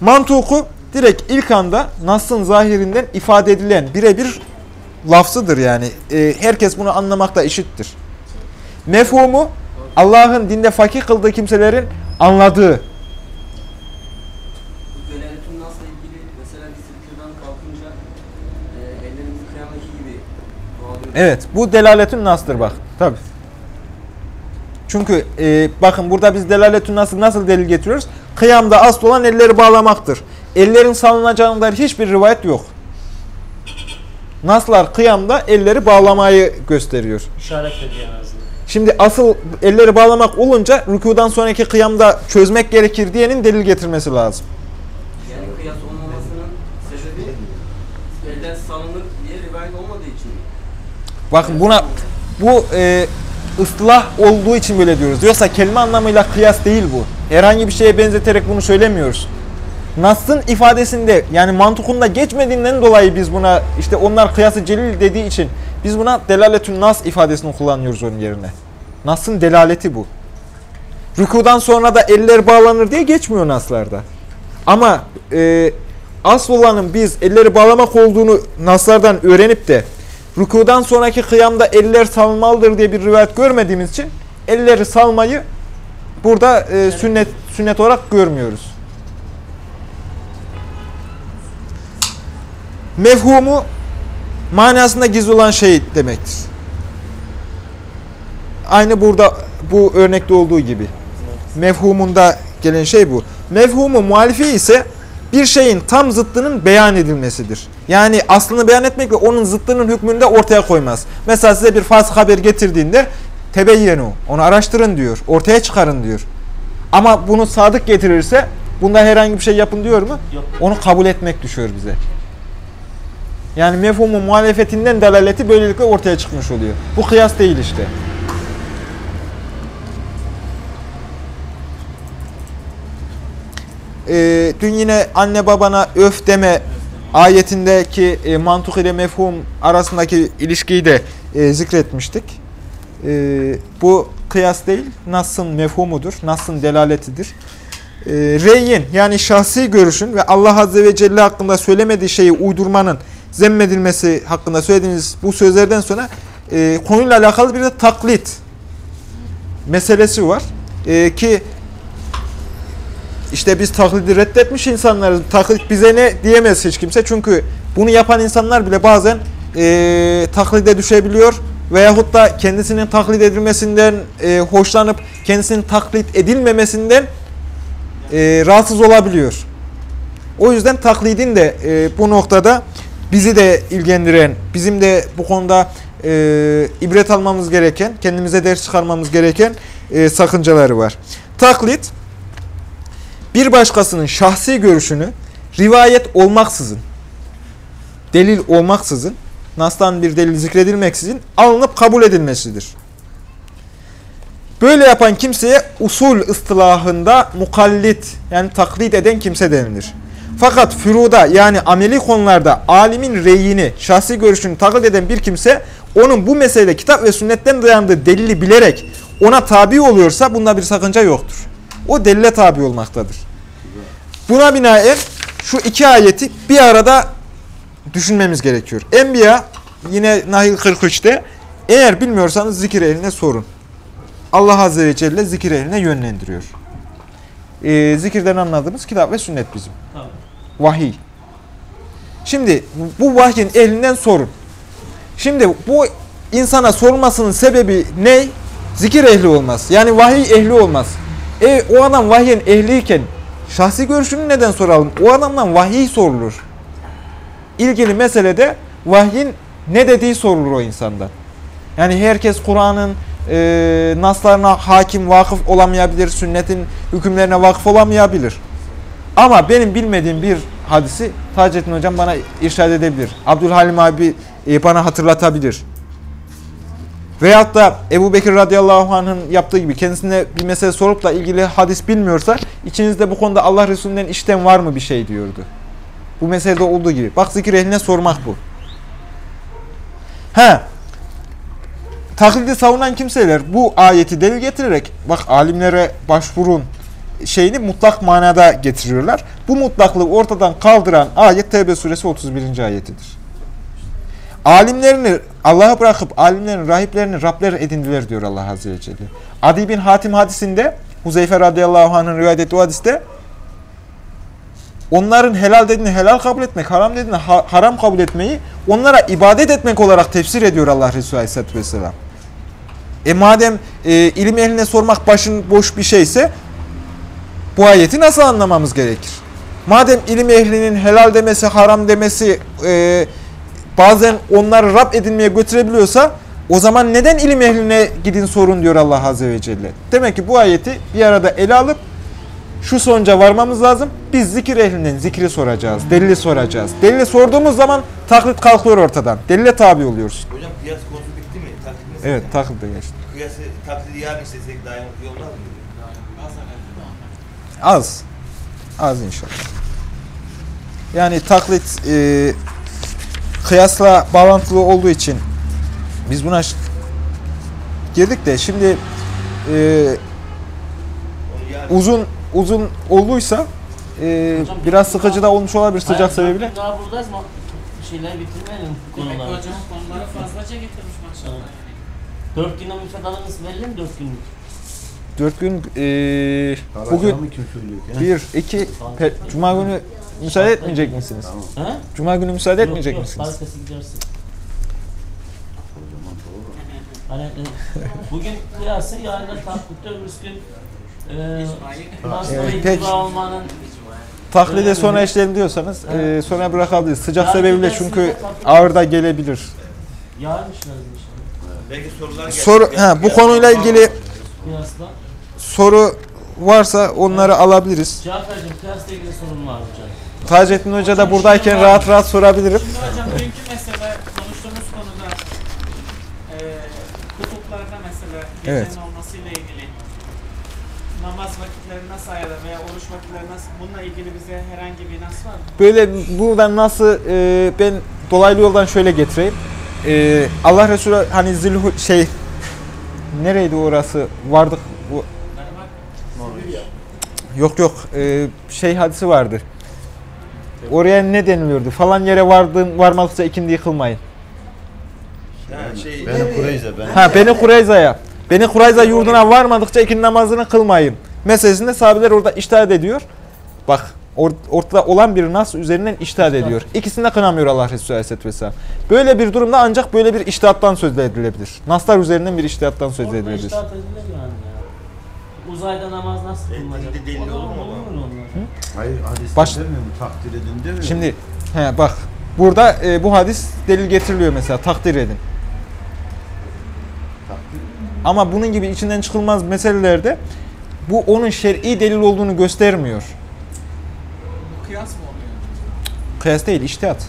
Mantuku direkt ilk anda Nas'ın zahirinden ifade edilen birebir lafzıdır yani. Ee, herkes bunu anlamakta eşittir. Mefhumu Allah'ın dinde fakir kıldığı kimselerin anladığı.
E.
Evet, bu delaletün nas'tır bak. Tabi. Çünkü e, bakın burada biz delaletün nasıl nasıl delil getiriyoruz? Kıyamda asıl olan elleri bağlamaktır. Ellerin salınacağına dair hiçbir rivayet yok. Naslar kıyamda elleri bağlamayı gösteriyor.
işaret ediyor en azından.
Şimdi asıl elleri bağlamak olunca rükudan sonraki kıyamda çözmek gerekir diyenin delil getirmesi lazım.
Yani kıyas olmamasının sebebi elden salınır diye rivayet olmadığı için.
Bakın buna bu e, ıslah olduğu için böyle diyoruz. Yoksa kelime anlamıyla kıyas değil bu. Herhangi bir şeye benzeterek bunu söylemiyoruz. Nas'ın ifadesinde yani mantukunda geçmediğinden dolayı biz buna işte onlar kıyası celil dediği için biz buna delaletün nas ifadesini kullanıyoruz onun yerine. Nas'ın delaleti bu. Rükudan sonra da eller bağlanır diye geçmiyor naslarda. Ama e, asıl olanın biz elleri bağlamak olduğunu naslardan öğrenip de rükudan sonraki kıyamda eller salmalıdır diye bir rivayet görmediğimiz için elleri salmayı burada e, sünnet sünnet olarak görmüyoruz. Mefhumu manasında gizli olan şey demektir. Aynı burada bu örnekte olduğu gibi. Mefhumunda gelen şey bu. Mefhumu muhalifi ise bir şeyin tam zıttının beyan edilmesidir. Yani aslını beyan etmekle onun zıttının hükmünü de ortaya koymaz. Mesela size bir fasık haber getirdiğinde tebeyyenu, onu araştırın diyor, ortaya çıkarın diyor. Ama bunu sadık getirirse bunda herhangi bir şey yapın diyor mu?
Yok.
Onu kabul etmek düşüyor bize. Yani mefhumu muhalefetinden delaleti böylelikle ortaya çıkmış oluyor. Bu kıyas değil işte. Ee, dün yine anne babana öf deme ayetindeki e, mantuk ile mefhum arasındaki ilişkiyi de e, zikretmiştik. E, bu kıyas değil, Nas'ın mefhumudur, Nas'ın delaletidir. E, reyin yani şahsi görüşün ve Allah Azze ve Celle hakkında söylemediği şeyi uydurmanın zemmedilmesi hakkında söylediğiniz bu sözlerden sonra e, konuyla alakalı bir de taklit meselesi var. E, ki işte biz taklidi reddetmiş insanlarız. Taklit bize ne diyemez hiç kimse. Çünkü bunu yapan insanlar bile bazen e, taklide düşebiliyor. Veyahut da kendisinin taklit edilmesinden e, hoşlanıp kendisinin taklit edilmemesinden e, rahatsız olabiliyor. O yüzden taklidin de e, bu noktada bizi de ilgilendiren, bizim de bu konuda e, ibret almamız gereken, kendimize ders çıkarmamız gereken e, sakıncaları var. Taklit, bir başkasının şahsi görüşünü rivayet olmaksızın, delil olmaksızın, Nas'tan bir delil zikredilmeksizin alınıp kabul edilmesidir. Böyle yapan kimseye usul ıstılahında mukallit yani taklit eden kimse denilir. Fakat füruda yani ameli konularda alimin reyini, şahsi görüşünü taklit eden bir kimse onun bu meselede kitap ve sünnetten dayandığı delili bilerek ona tabi oluyorsa bunda bir sakınca yoktur. O delile tabi olmaktadır. Buna binaen şu iki ayeti bir arada düşünmemiz gerekiyor. Enbiya yine Nahil 43'te eğer bilmiyorsanız zikir eline sorun. Allah Azze ve Celle zikir eline yönlendiriyor. Ee, zikirden anladığımız kitap ve sünnet bizim.
Tamam.
Vahiy. Şimdi bu vahyin ehlinden sorun. Şimdi bu insana sorulmasının sebebi ne? Zikir ehli olmaz. Yani vahiy ehli olmaz. E o adam vahyin ehliyken şahsi görüşünü neden soralım? O adamdan vahiy sorulur. İlgili meselede vahyin ne dediği sorulur o insandan. Yani herkes Kur'an'ın e, naslarına hakim, vakıf olamayabilir, sünnetin hükümlerine vakıf olamayabilir. Ama benim bilmediğim bir hadisi Taceddin Hocam bana irşad edebilir. Abdülhalim abi e, bana hatırlatabilir. Veyahut da Ebu Bekir radıyallahu anh'ın yaptığı gibi kendisine bir mesele sorup da ilgili hadis bilmiyorsa içinizde bu konuda Allah Resulü'nden işten var mı bir şey diyordu. Bu meselede olduğu gibi. Bak zikir ehline sormak bu. He. Taklidi savunan kimseler bu ayeti delil getirerek bak alimlere başvurun şeyini mutlak manada getiriyorlar. Bu mutlaklığı ortadan kaldıran ayet Tevbe suresi 31. ayetidir. Alimlerini Allah'a bırakıp alimlerin, rahiplerini Rabler edindiler diyor Allah Azze ve Celle. Adi bin Hatim hadisinde Huzeyfe radıyallahu anh'ın rivayet ettiği hadiste onların helal dediğini helal kabul etmek, haram dediğini ha- haram kabul etmeyi onlara ibadet etmek olarak tefsir ediyor Allah Resulü Aleyhisselatü Vesselam. E madem e, ilim ehline sormak başın boş bir şeyse bu ayeti nasıl anlamamız gerekir? Madem ilim ehlinin helal demesi, haram demesi e, bazen onları Rab edinmeye götürebiliyorsa o zaman neden ilim ehline gidin sorun diyor Allah Azze ve Celle. Demek ki bu ayeti bir arada ele alıp şu sonuca varmamız lazım. Biz zikir ehlinden zikri soracağız, delili soracağız. Delili sorduğumuz zaman taklit kalkıyor ortadan. Delile tabi oluyoruz.
Hocam kıyas konusu bitti mi? Taklit?
Evet taklit de geçti.
Kıyası taklidi yarın istesek daha iyi olmaz mı?
Az. Az inşallah. Yani taklit e, kıyasla bağlantılı olduğu için biz buna girdik de şimdi e, uzun uzun olduysa e,
Hocam,
biraz sıkıcı da olmuş olabilir sıcak
Hayır,
sebebiyle.
Daha buradayız mı? Şeyler bitirmeyelim
Demek ki
konuları.
hocam konuları fazlaca getirmiş maşallah.
Evet. Dört güne müfredanımız belli mi dört günlük?
Dört gün e,
Bugün
bir, iki, pe- cuma günü müsaade etmeyecek misiniz?
Tamam.
He?
Cuma günü müsaade
Yok,
etmeyecek
yok,
misiniz?
Pazartesi gidersin. Hani e, bugün kıyası yarın da taklitte öbürsü gün e,
Evet, peki.
olmanın
Taklide sonra eşleyelim diyorsanız e, sonra bırakabiliriz. Sıcak
Yarın
sebebiyle çünkü ağır da gelebilir.
yarın işleriz inşallah.
belki sorular gelecek.
Soru, ha, bu konuyla ilgili
Kıyasla.
Soru varsa onları alabiliriz.
Cafer'cim kıyasla ilgili sorun var hocam.
Taceddin Hoca da buradayken rahat rahat sorabilirim.
Şimdi hocam dünkü mesela konuştuğumuz konuda e, hukuklarda mesela gecenin
Evet.
olmasıyla ilgili namaz vakitleri nasıl ayarlar veya oruç vakitleri nasıl bununla ilgili bize herhangi bir nas var mı?
Böyle buradan nasıl e, ben dolaylı yoldan şöyle getireyim. E, Allah Resulü hani zilhu şey nereydi orası vardık bu yok yok e, şey hadisi vardı. Oraya ne deniliyordu? Falan yere vardığın varmadıkça ikindi yıkılmayın.
Ha, şey,
Beni Kureyze ben.
Ha beni Kureyza'ya. Beni Kureyza yurduna varmadıkça ikindi namazını kılmayın. Meselesinde sahabeler orada iştahat ediyor. Bak or- ortada olan bir nas üzerinden iştahat ediyor. İkisini de kınamıyor Allah Resulü Aleyhisselatü Vesselam. Böyle bir durumda ancak böyle bir iştihattan söz edilebilir. Naslar üzerinden bir iştihattan söz
Orada
edilebilir.
iştahat yani ya. Uzayda namaz nasıl
E,
kılınacak?
dilde delil olur mu
olur onlar.
Hayır hadiste
Baş-
demiyor mu? Takdir edin demiyor mu?
Şimdi he, bak burada e, bu hadis delil getiriliyor mesela takdir edin.
takdir.
Ama bunun gibi içinden çıkılmaz meselelerde bu onun şer'i delil olduğunu göstermiyor.
Bu kıyas mı oluyor?
Kıyas değil, iştihat.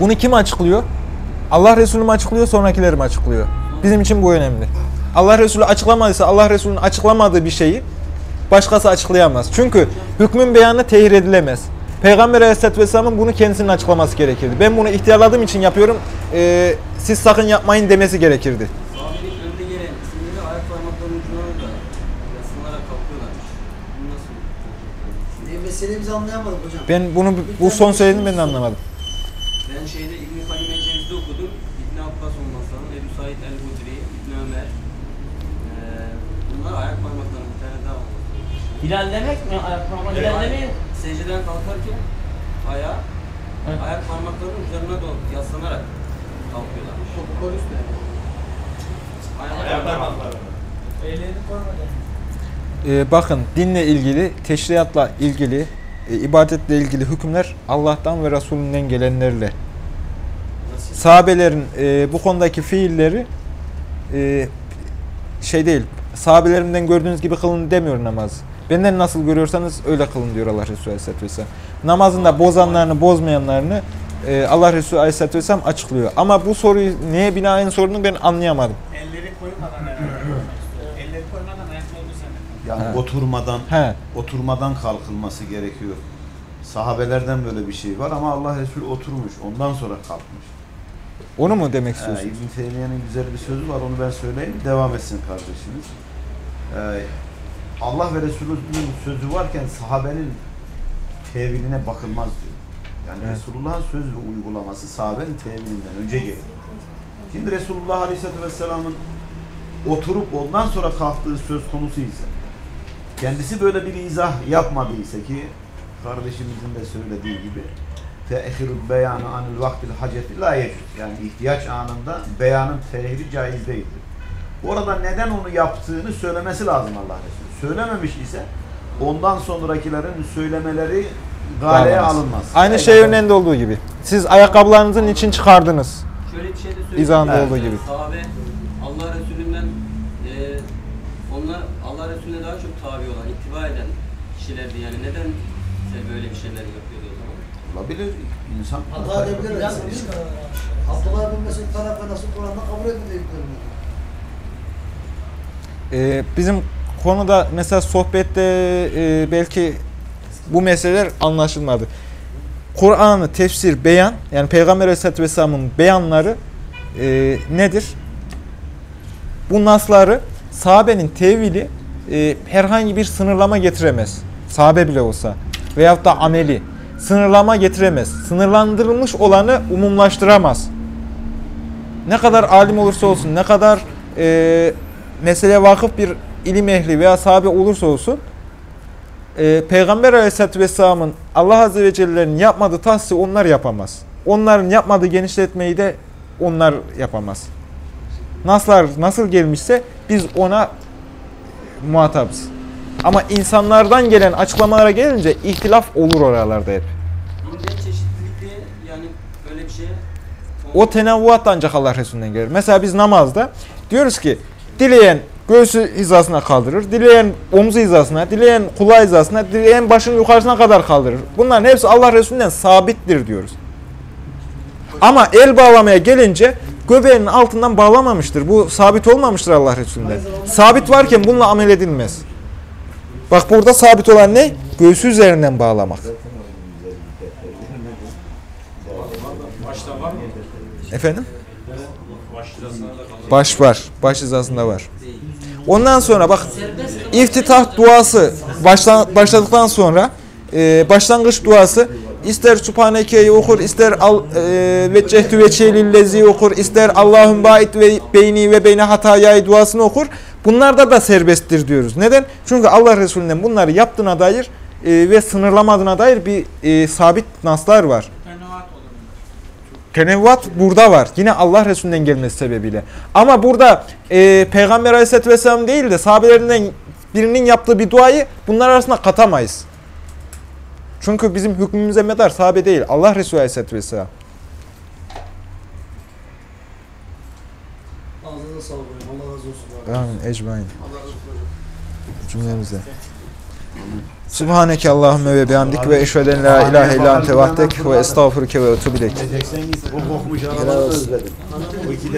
Bunu kim açıklıyor? Allah Resulü mü açıklıyor, sonrakileri mi açıklıyor? Bizim için bu önemli. Allah Resulü açıklamadıysa Allah Resulü'nün açıklamadığı bir şeyi başkası açıklayamaz. Çünkü hükmün beyanı tehir edilemez. Peygamber Aleyhisselatü Vesselam'ın bunu kendisinin açıklaması gerekirdi. Ben bunu ihtiyarladığım için yapıyorum, ee, siz sakın yapmayın demesi gerekirdi.
E.
Ben bunu bu son söylediğimi ben de anlamadım.
Ben şeyde İbn-i Kayyum el-Cevzi'de okudum. İbn Abbas olması lazım. Ebu Said el-Hudri, İbn Ömer. Ee, bunlar ayak parmaklarının bir tane daha var.
Hilal demek mi? Ayak parmağı
Evet.
hilal demeyin.
Secdeden kalkarken ayağı
Evet.
ayak parmaklarının üzerine doğru yaslanarak kalkıyorlar.
Polis de.
Ayak parmakları.
Ellerini koymadan.
Ee, bakın dinle ilgili, teşriatla ilgili, e, ibadetle ilgili hükümler Allah'tan ve Resulünden gelenlerle. Sahabelerin e, bu konudaki fiilleri e, şey değil. Sahabelerimden gördüğünüz gibi kılın demiyor namaz. Benden nasıl görüyorsanız öyle kılın diyor Allah Resulü Aleyhisselatü Vesselam. Namazında bozanlarını, bozmayanlarını e, Allah Resulü Aleyhisselatü Vesselam açıklıyor. Ama bu soruyu neye binaen sorduğunu ben anlayamadım.
Elleri koymadan. Elleri koymadan?
Yani
He.
oturmadan
He.
oturmadan kalkılması gerekiyor. Sahabelerden böyle bir şey var ama Allah Resulü oturmuş. Ondan sonra kalkmış.
Onu mu demek
Ee,
istiyorsunuz?
İbn Teymiye'nin güzel bir sözü var. Onu ben söyleyeyim. Devam etsin kardeşiniz. Ee, Allah ve Resulü'nün sözü varken sahabenin teviline bakılmaz diyor. Yani
Evet.
Resulullah'ın söz ve uygulaması sahabenin tevilinden önce gelir. Şimdi Resulullah Aleyhisselatü Vesselam'ın oturup ondan sonra kalktığı söz konusu ise kendisi böyle bir izah yapmadıysa ki kardeşimizin de söylediği gibi te'khirul beyanı anil vaktil haceti la yecüz. Yani ihtiyaç anında beyanın tehiri caiz değildir. Orada neden onu yaptığını söylemesi lazım Allah Resulü. Söylememiş ise ondan sonrakilerin söylemeleri galeye
Bağlamaz.
alınmaz.
Aynı şey örneğinde olduğu gibi. Siz ayakkabılarınızın için çıkardınız.
Şöyle bir şey de söyleyeyim.
İzahında
Evet.
olduğu gibi.
Sahabe Allah Resulü'nden e, onlar Allah Resulüne daha çok tabi olan, ittiba eden kişilerdi. Yani neden böyle bir şeyler
Olabilir. İnsan
Hata edebilir. Abdullah bin Mesud tarafı nasıl Kur'an'da kabul edildiğini
Ee, bizim konuda mesela sohbette e, belki bu meseleler anlaşılmadı. Kur'an'ı tefsir, beyan, yani Peygamber Aleyhisselatü Vesselam'ın beyanları e, nedir? Bu nasları sahabenin tevili e, herhangi bir sınırlama getiremez. Sahabe bile olsa. Veyahut da ameli. Sınırlama getiremez. Sınırlandırılmış olanı umumlaştıramaz. Ne kadar alim olursa olsun, ne kadar e, meseleye vakıf bir ilim ehli veya sahabe olursa olsun, e, Peygamber Aleyhisselatü Vesselam'ın Allah Azze ve Celle'nin yapmadığı tahsisi onlar yapamaz. Onların yapmadığı genişletmeyi de onlar yapamaz. Naslar nasıl gelmişse biz ona muhatabız. Ama insanlardan gelen açıklamalara gelince ihtilaf olur oralarda hep.
Dinde çeşitlilikte yani böyle bir şeye
O tenavvuat ancak Allah Resulü'nden gelir. Mesela biz namazda diyoruz ki dileyen göğsü hizasına kaldırır, dileyen omzu hizasına, dileyen kulağı hizasına, dileyen başın yukarısına kadar kaldırır. Bunların hepsi Allah Resulü'nden sabittir diyoruz. Ama el bağlamaya gelince göbeğinin altından bağlamamıştır. Bu sabit olmamıştır Allah Resulü'nden. Sabit varken bununla amel edilmez. Bak burada sabit olan ne? Göğsü üzerinden bağlamak. Efendim? Baş var. Baş hizasında var. Ondan sonra bak iftitah duası başla, başladıktan sonra e, başlangıç duası ister Subhaneke'yi okur, ister e, veccehtu veçelillezi okur, ister Allahüm bait ve beyni ve beyne hatayayı duasını okur. Bunlarda da serbesttir diyoruz. Neden? Çünkü Allah Resulü'nden bunları yaptığına dair e, ve sınırlamadığına dair bir e, sabit naslar var. Tenevvat burada var. Yine Allah Resulü'nden gelmesi sebebiyle. Ama burada e, Peygamber Aleyhisselatü Vesselam değil de sahabelerinden birinin yaptığı bir duayı bunlar arasında katamayız. Çünkü bizim hükmümüze medar sahabe değil. Allah Resulü Aleyhisselatü Vesselam.
Ağzınıza sağlık hocam. Allah razı olsun.
Amin. Ecmain. Cümlemize. Subhaneke Allahümme ve bihamdik ve eşveden la ilahe illa ente vahdek ve estağfurke ve etubilek.